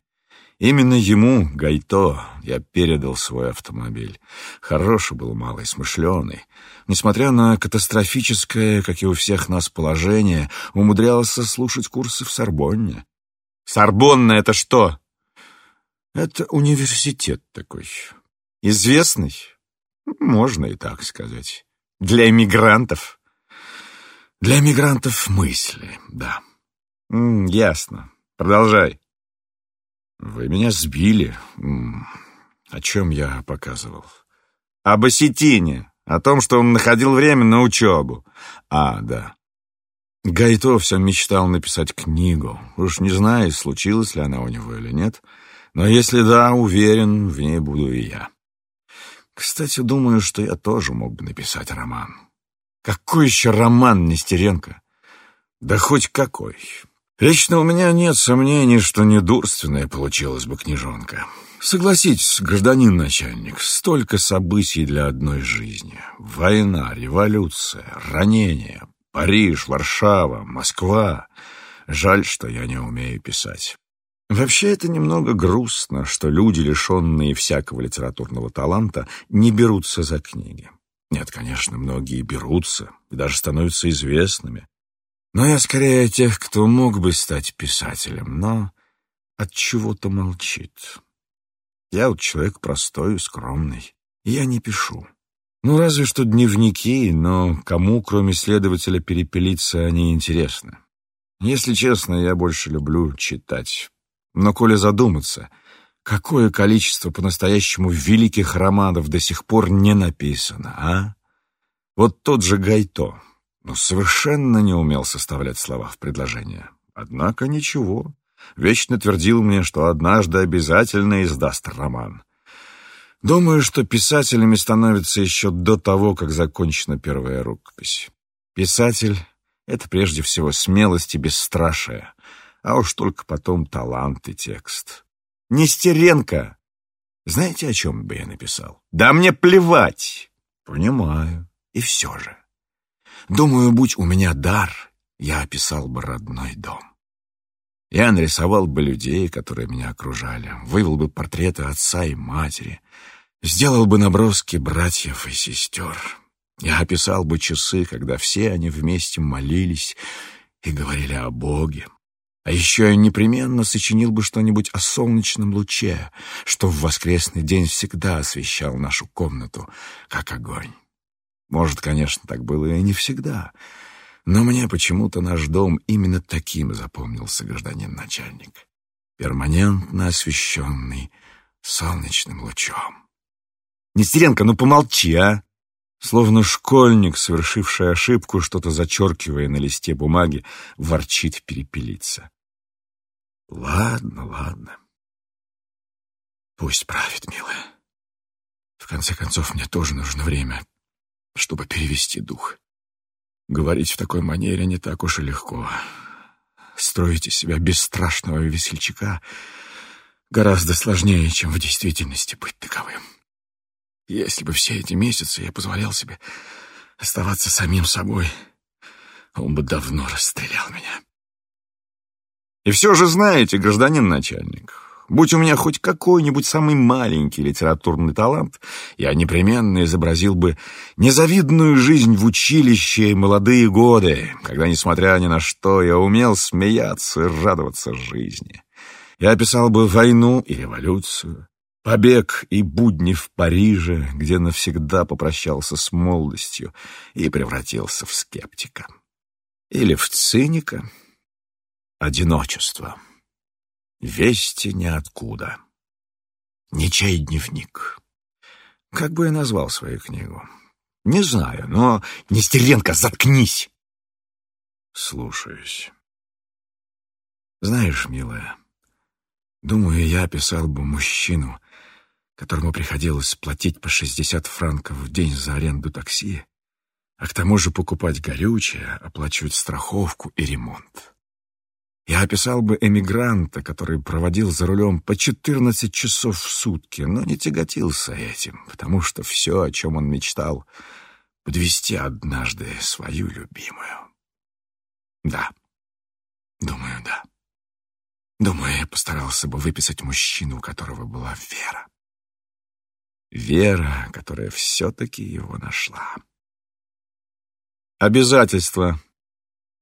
Именно ему, Гайто, я передал свой автомобиль. Хороший был малый, смышленый. Несмотря на катастрофическое, как и у всех нас, положение, умудрялся слушать курсы в Сорбонне. Сорбонна — это что? Это университет такой. Известный? Можно и так сказать. Для эмигрантов. Для эмигрантов мысли, да. М -м, ясно. Продолжай. Вы меня сбили. О чем я показывал? Об осетине. О том, что он находил время на учебу. А, да. Гайто все мечтал написать книгу. Уж не знаю, случилась ли она у него или нет. Но если да, уверен, в ней буду и я. Кстати, думаю, что я тоже мог бы написать роман. Какой еще роман, Нестеренко? Да хоть какой. Лично у меня нет сомнений, что недурственная получилась бы книжонка. Согласитесь, гражданин начальник, столько событий для одной жизни. Война, революция, ранения, Париж, Варшава, Москва. Жаль, что я не умею писать. Вообще это немного грустно, что люди, лишенные всякого литературного таланта, не берутся за книги. Нет, конечно, многие берутся и даже становятся известными. Но я скорее тех, кто мог бы стать писателем, но от чего-то молчит. Я вот человек простой и скромный, я не пишу. Ну, разве что дневники, но кому, кроме следователя, перепелиться они интересны. Если честно, я больше люблю читать. Но коли задуматься, какое количество по-настоящему великих романов до сих пор не написано, а? Вот тот же Гайто, но совершенно не умел составлять слова в предложение. Однако ничего. Вечно твердил мне, что однажды обязательно издаст роман. Думаю, что писателями становятся еще до того, как закончена первая рукопись. Писатель — это прежде всего смелость и бесстрашие, а уж только потом талант и текст. Нестеренко! Знаете, о чем бы я написал? Да мне плевать! Понимаю. И все же. Думаю, будь у меня дар, я описал бы родной дом. Я нарисовал бы людей, которые меня окружали, вывел бы портреты отца и матери, сделал бы наброски братьев и сестер. Я описал бы часы, когда все они вместе молились и говорили о Боге. А еще я непременно сочинил бы что-нибудь о солнечном луче, что в воскресный день всегда освещал нашу комнату, как огонь. Может, конечно, так было и не всегда, но мне почему-то наш дом именно таким запомнился, гражданин начальник. перманентно освещенный солнечным лучом. Нестеренко, ну помолчи, а! Словно школьник, совершивший ошибку, что-то зачеркивая на листе бумаги, ворчит перепелиться. Ладно, ладно. Пусть правит, милая. В конце концов, мне тоже нужно время, чтобы перевести дух. Говорить в такой манере не так уж и легко. Строить из себя бесстрашного весельчака гораздо сложнее, чем в действительности быть таковым. Если бы все эти месяцы я позволял себе оставаться самим собой, он бы давно расстрелял меня. И все же знаете, гражданин начальник, будь у меня хоть какой-нибудь самый маленький литературный талант, я непременно изобразил бы незавидную жизнь в училище и молодые годы, когда, несмотря ни на что, я умел смеяться и радоваться жизни. Я описал бы войну и революцию, Побег и будни в Париже, где навсегда попрощался с молодостью и превратился в скептика. Или в циника. Одиночество. Вести ниоткуда. Ничей дневник. Как бы я назвал свою книгу? Не знаю, но... Нестеренко, заткнись! Слушаюсь. Знаешь, милая, думаю, я описал бы мужчину, которому приходилось платить по 60 франков в день за аренду такси, а к тому же покупать горючее, оплачивать страховку и ремонт. Я описал бы эмигранта, который проводил за рулем по 14 часов в сутки, но не тяготился этим, потому что все, о чем он мечтал, подвести однажды свою любимую. Да, думаю, да. Думаю, я постарался бы выписать мужчину, у которого была вера. Вера, которая все-таки его нашла. Обязательства.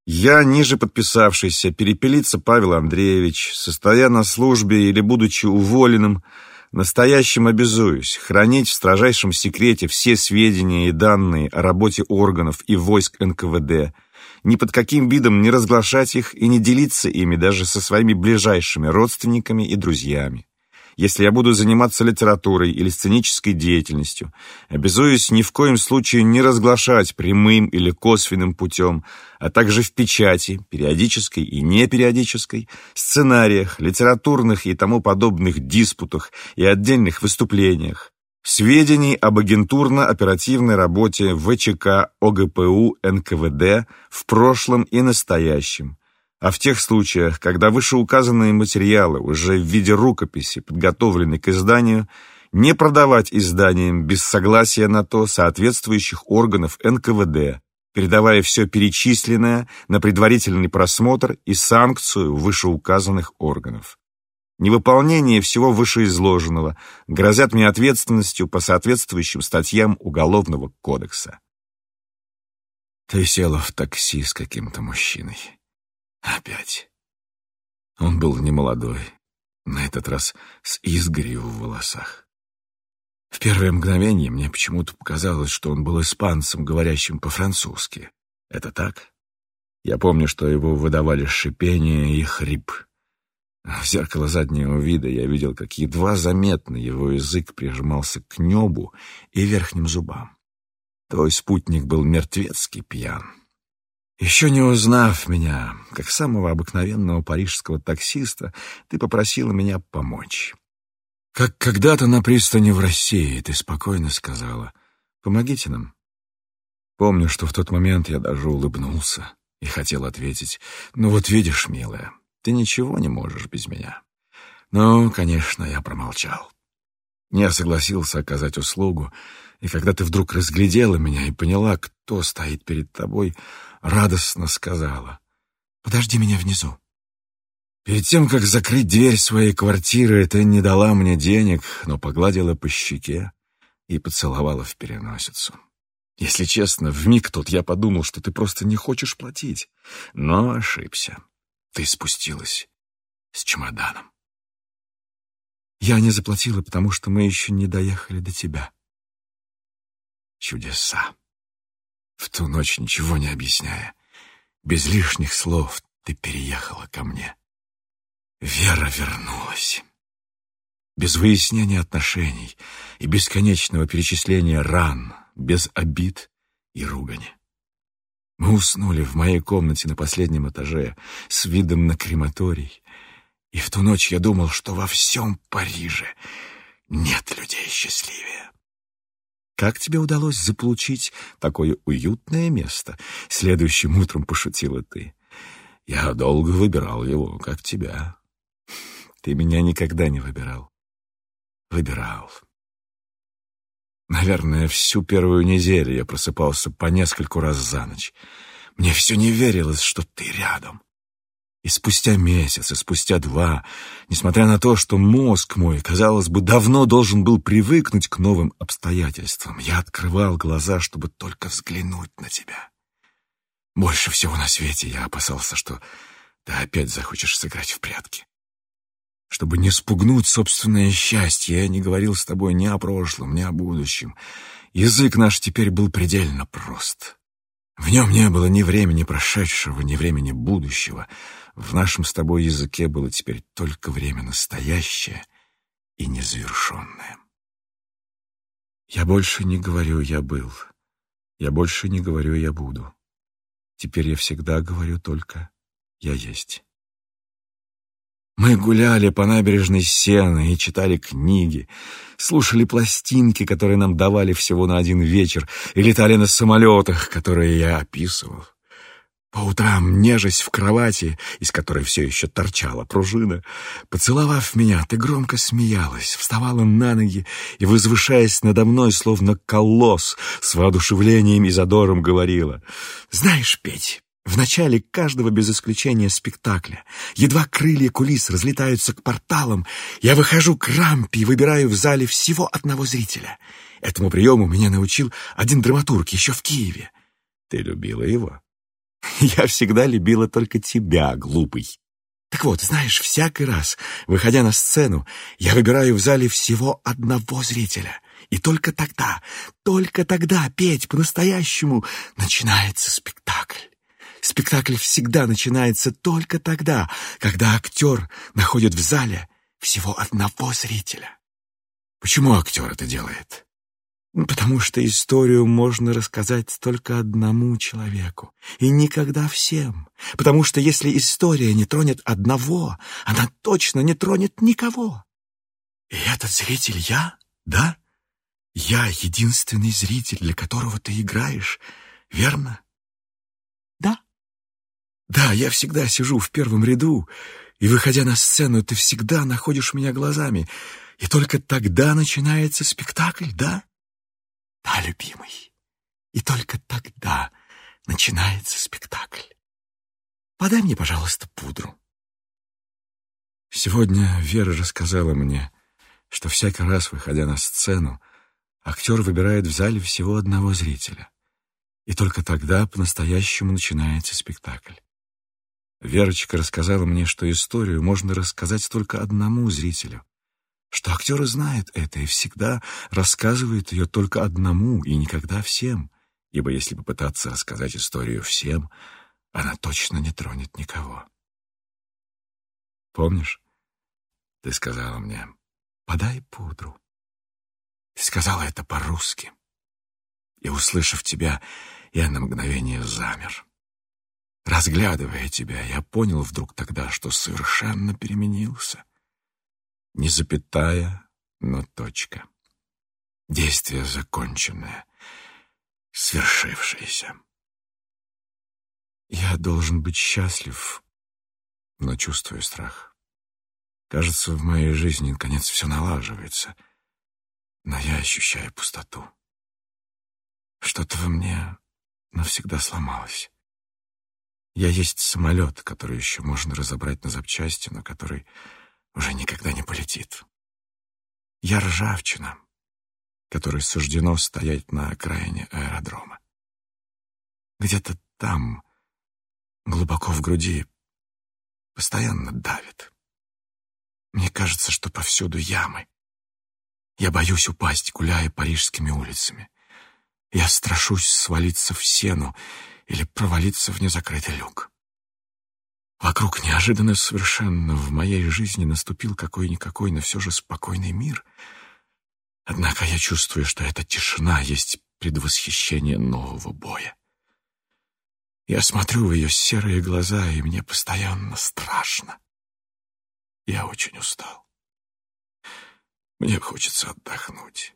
Я, ниже подписавшийся, перепелица Павел Андреевич, состоя на службе или будучи уволенным, настоящим обязуюсь хранить в строжайшем секрете все сведения и данные о работе органов и войск НКВД, ни под каким видом не разглашать их и не делиться ими даже со своими ближайшими родственниками и друзьями если я буду заниматься литературой или сценической деятельностью, обязуюсь ни в коем случае не разглашать прямым или косвенным путем, а также в печати, периодической и непериодической, сценариях, литературных и тому подобных диспутах и отдельных выступлениях, сведений об агентурно-оперативной работе ВЧК ОГПУ НКВД в прошлом и настоящем, а в тех случаях, когда вышеуказанные материалы уже в виде рукописи подготовлены к изданию, не продавать изданиям без согласия на то соответствующих органов НКВД, передавая все перечисленное на предварительный просмотр и санкцию вышеуказанных органов. Невыполнение всего вышеизложенного грозят мне ответственностью по соответствующим статьям Уголовного кодекса. Ты села в такси с каким-то мужчиной. Опять. Он был немолодой, на этот раз с изгорью в волосах. В первое мгновение мне почему-то показалось, что он был испанцем, говорящим по-французски. Это так? Я помню, что его выдавали шипение и хрип. В зеркало заднего вида я видел, как едва заметно его язык прижимался к небу и верхним зубам. Твой спутник был мертвецкий пьян. Еще не узнав меня, как самого обыкновенного парижского таксиста, ты попросила меня помочь. Как когда-то на пристани в России ты спокойно сказала «Помогите нам». Помню, что в тот момент я даже улыбнулся и хотел ответить «Ну вот видишь, милая, ты ничего не можешь без меня». Но, конечно, я промолчал. Я согласился оказать услугу, и когда ты вдруг разглядела меня и поняла, кто стоит перед тобой, радостно сказала «Подожди меня внизу». Перед тем, как закрыть дверь своей квартиры, ты не дала мне денег, но погладила по щеке и поцеловала в переносицу. Если честно, в миг тот я подумал, что ты просто не хочешь платить, но ошибся. Ты спустилась с чемоданом. Я не заплатила, потому что мы еще не доехали до тебя. Чудеса. В ту ночь, ничего не объясняя, без лишних слов, ты переехала ко мне. Вера вернулась. Без выяснения отношений и бесконечного перечисления ран, без обид и ругани. Мы уснули в моей комнате на последнем этаже с видом на крематорий, и в ту ночь я думал, что во всем Париже нет людей счастливее. Как тебе удалось заполучить такое уютное место? Следующим утром пошутила ты. Я долго выбирал его, как тебя. Ты меня никогда не выбирал. Выбирал. Наверное, всю первую неделю я просыпался по нескольку раз за ночь. Мне все не верилось, что ты рядом. И спустя месяц, и спустя два, несмотря на то, что мозг мой, казалось бы, давно должен был привыкнуть к новым обстоятельствам, я открывал глаза, чтобы только взглянуть на тебя. Больше всего на свете я опасался, что ты опять захочешь сыграть в прятки. Чтобы не спугнуть собственное счастье, я не говорил с тобой ни о прошлом, ни о будущем. Язык наш теперь был предельно прост. В нем не было ни времени прошедшего, ни времени будущего. В нашем с тобой языке было теперь только время настоящее и незавершенное. Я больше не говорю «я был». Я больше не говорю «я буду». Теперь я всегда говорю только «я есть». Мы гуляли по набережной Сены и читали книги, слушали пластинки, которые нам давали всего на один вечер, и летали на самолетах, которые я описывал. По утрам, нежесть в кровати, из которой все еще торчала пружина, поцеловав меня, ты громко смеялась, вставала на ноги и, возвышаясь надо мной, словно колосс, с воодушевлением и задором говорила, «Знаешь, Петь, в начале каждого без исключения спектакля, едва крылья кулис разлетаются к порталам, я выхожу к рампе и выбираю в зале всего одного зрителя. Этому приему меня научил один драматург еще в Киеве. Ты любила его? Я всегда любила только тебя, глупый. Так вот, знаешь, всякий раз, выходя на сцену, я выбираю в зале всего одного зрителя. И только тогда, только тогда, петь по-настоящему, начинается спектакль. Спектакль всегда начинается только тогда, когда актер находит в зале всего одного зрителя. Почему актер это делает? Потому что историю можно рассказать только одному человеку, и никогда всем. Потому что если история не тронет одного, она точно не тронет никого. И этот зритель я, да? Я единственный зритель, для которого ты играешь, верно? Да. Да, я всегда сижу в первом ряду, и, выходя на сцену, ты всегда находишь меня глазами, и только тогда начинается спектакль, да? Да, любимый, и только тогда начинается спектакль. Подай мне, пожалуйста, пудру. Сегодня Вера рассказала мне, что всякий раз, выходя на сцену, актер выбирает в зале всего одного зрителя. И только тогда по-настоящему начинается спектакль. Верочка рассказала мне, что историю можно рассказать только одному зрителю, что актеры знают это и всегда рассказывают ее только одному и никогда всем, ибо если попытаться рассказать историю всем, она точно не тронет никого. Помнишь, ты сказала мне, подай пудру. Ты сказала это по-русски. И, услышав тебя, я на мгновение замер. Разглядывая тебя, я понял вдруг тогда, что совершенно переменился. Не запятая, но точка. Действие законченное, свершившееся. Я должен быть счастлив, но чувствую страх. Кажется, в моей жизни наконец все налаживается, но я ощущаю пустоту. Что-то во мне навсегда сломалось. Я есть самолет, который еще можно разобрать на запчасти, но который уже никогда не полетит. Я ржавчина, которой суждено стоять на окраине аэродрома. Где-то там, глубоко в груди, постоянно давит. Мне кажется, что повсюду ямы. Я боюсь упасть, гуляя парижскими улицами. Я страшусь свалиться в сену или провалиться в незакрытый люк. Вокруг неожиданно совершенно в моей жизни наступил какой-никакой, но все же спокойный мир. Однако я чувствую, что эта тишина есть предвосхищение нового боя. Я смотрю в ее серые глаза, и мне постоянно страшно. Я очень устал. Мне хочется отдохнуть.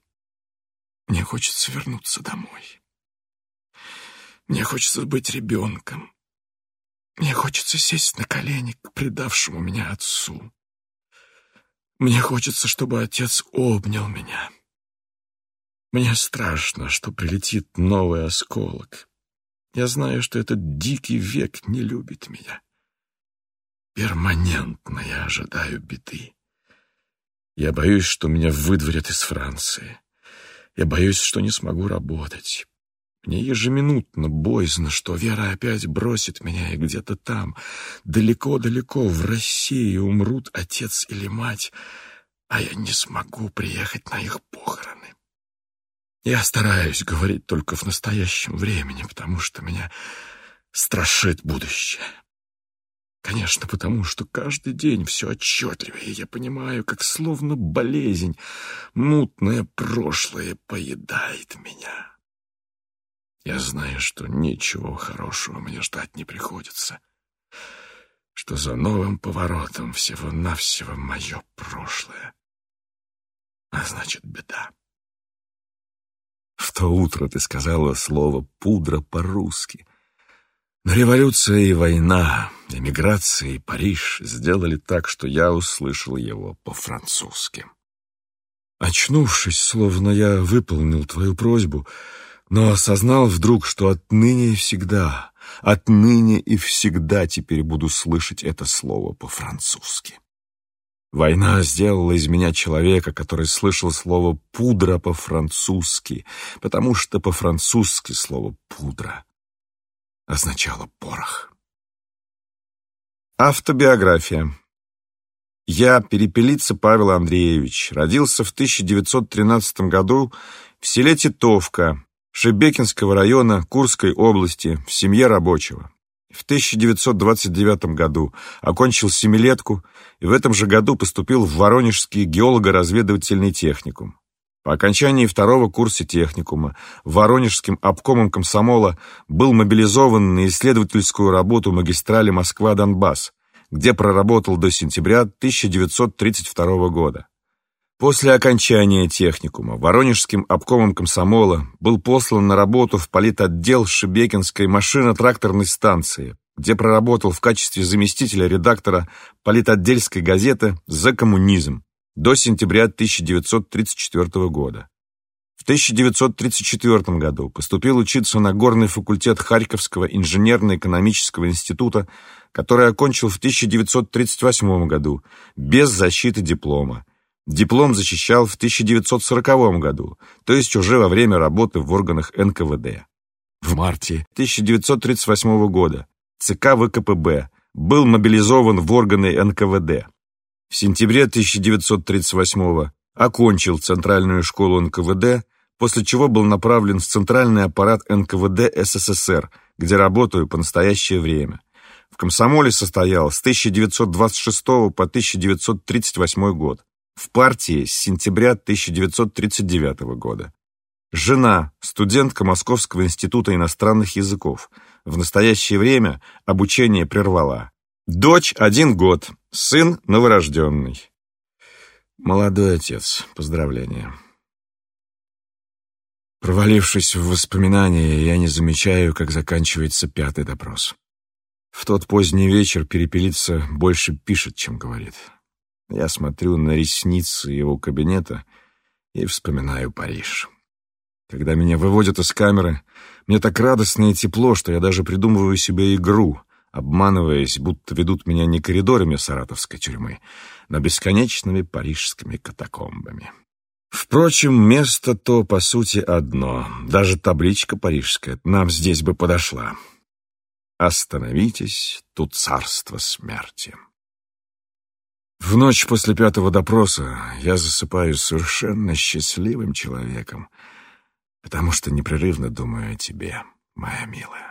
Мне хочется вернуться домой. Мне хочется быть ребенком. Мне хочется сесть на колени к предавшему меня отцу. Мне хочется, чтобы отец обнял меня. Мне страшно, что прилетит новый осколок. Я знаю, что этот дикий век не любит меня. Перманентно я ожидаю беды. Я боюсь, что меня выдворят из Франции. Я боюсь, что не смогу работать. Мне ежеминутно боязно, что Вера опять бросит меня, и где-то там, далеко-далеко, в России, умрут отец или мать, а я не смогу приехать на их похороны. Я стараюсь говорить только в настоящем времени, потому что меня страшит будущее. Конечно, потому что каждый день все отчетливее я понимаю, как словно болезнь, мутное прошлое поедает меня. Я знаю, что ничего хорошего мне ждать не приходится, что за новым поворотом всего-навсего мое прошлое, а значит, беда. В то утро ты сказала слово «пудра» по-русски. Но революция и война, эмиграция и Париж сделали так, что я услышал его по-французски. Очнувшись, словно я выполнил твою просьбу, но осознал вдруг, что отныне и всегда, отныне и всегда теперь буду слышать это слово по-французски. Война сделала из меня человека, который слышал слово «пудра» по-французски, потому что по-французски слово «пудра» означало «порох». Автобиография. Я, перепелица Павел Андреевич, родился в 1913 году в селе Титовка, Шебекинского района Курской области, в семье рабочего. В 1929 году окончил семилетку и в этом же году поступил в Воронежский геолого-разведывательный техникум. По окончании второго курса техникума Воронежским обкомом комсомола был мобилизован на исследовательскую работу магистрали Москва-Донбасс, где проработал до сентября 1932 года. После окончания техникума Воронежским обкомом комсомола был послан на работу в политотдел Шебекинской машино-тракторной станции, где проработал в качестве заместителя редактора политотдельской газеты «За коммунизм» до сентября 1934 года. В 1934 году поступил учиться на горный факультет Харьковского инженерно-экономического института, который окончил в 1938 году без защиты диплома Диплом защищал в 1940 году, то есть уже во время работы в органах НКВД. В марте 1938 года ЦК ВКПБ был мобилизован в органы НКВД. В сентябре 1938 окончил Центральную школу НКВД, после чего был направлен в Центральный аппарат НКВД СССР, где работаю по настоящее время. В комсомоле состоял с 1926 по 1938 год в партии с сентября 1939 года. Жена, студентка Московского института иностранных языков. В настоящее время обучение прервала. Дочь один год, сын новорожденный. Молодой отец, поздравления. Провалившись в воспоминания, я не замечаю, как заканчивается пятый допрос. В тот поздний вечер перепелиться больше пишет, чем говорит. Я смотрю на ресницы его кабинета и вспоминаю Париж. Когда меня выводят из камеры, мне так радостно и тепло, что я даже придумываю себе игру, обманываясь, будто ведут меня не коридорами саратовской тюрьмы, но бесконечными парижскими катакомбами. Впрочем, место то, по сути, одно. Даже табличка парижская нам здесь бы подошла. «Остановитесь, тут царство смерти». В ночь после пятого допроса я засыпаю совершенно счастливым человеком, потому что непрерывно думаю о тебе, моя милая.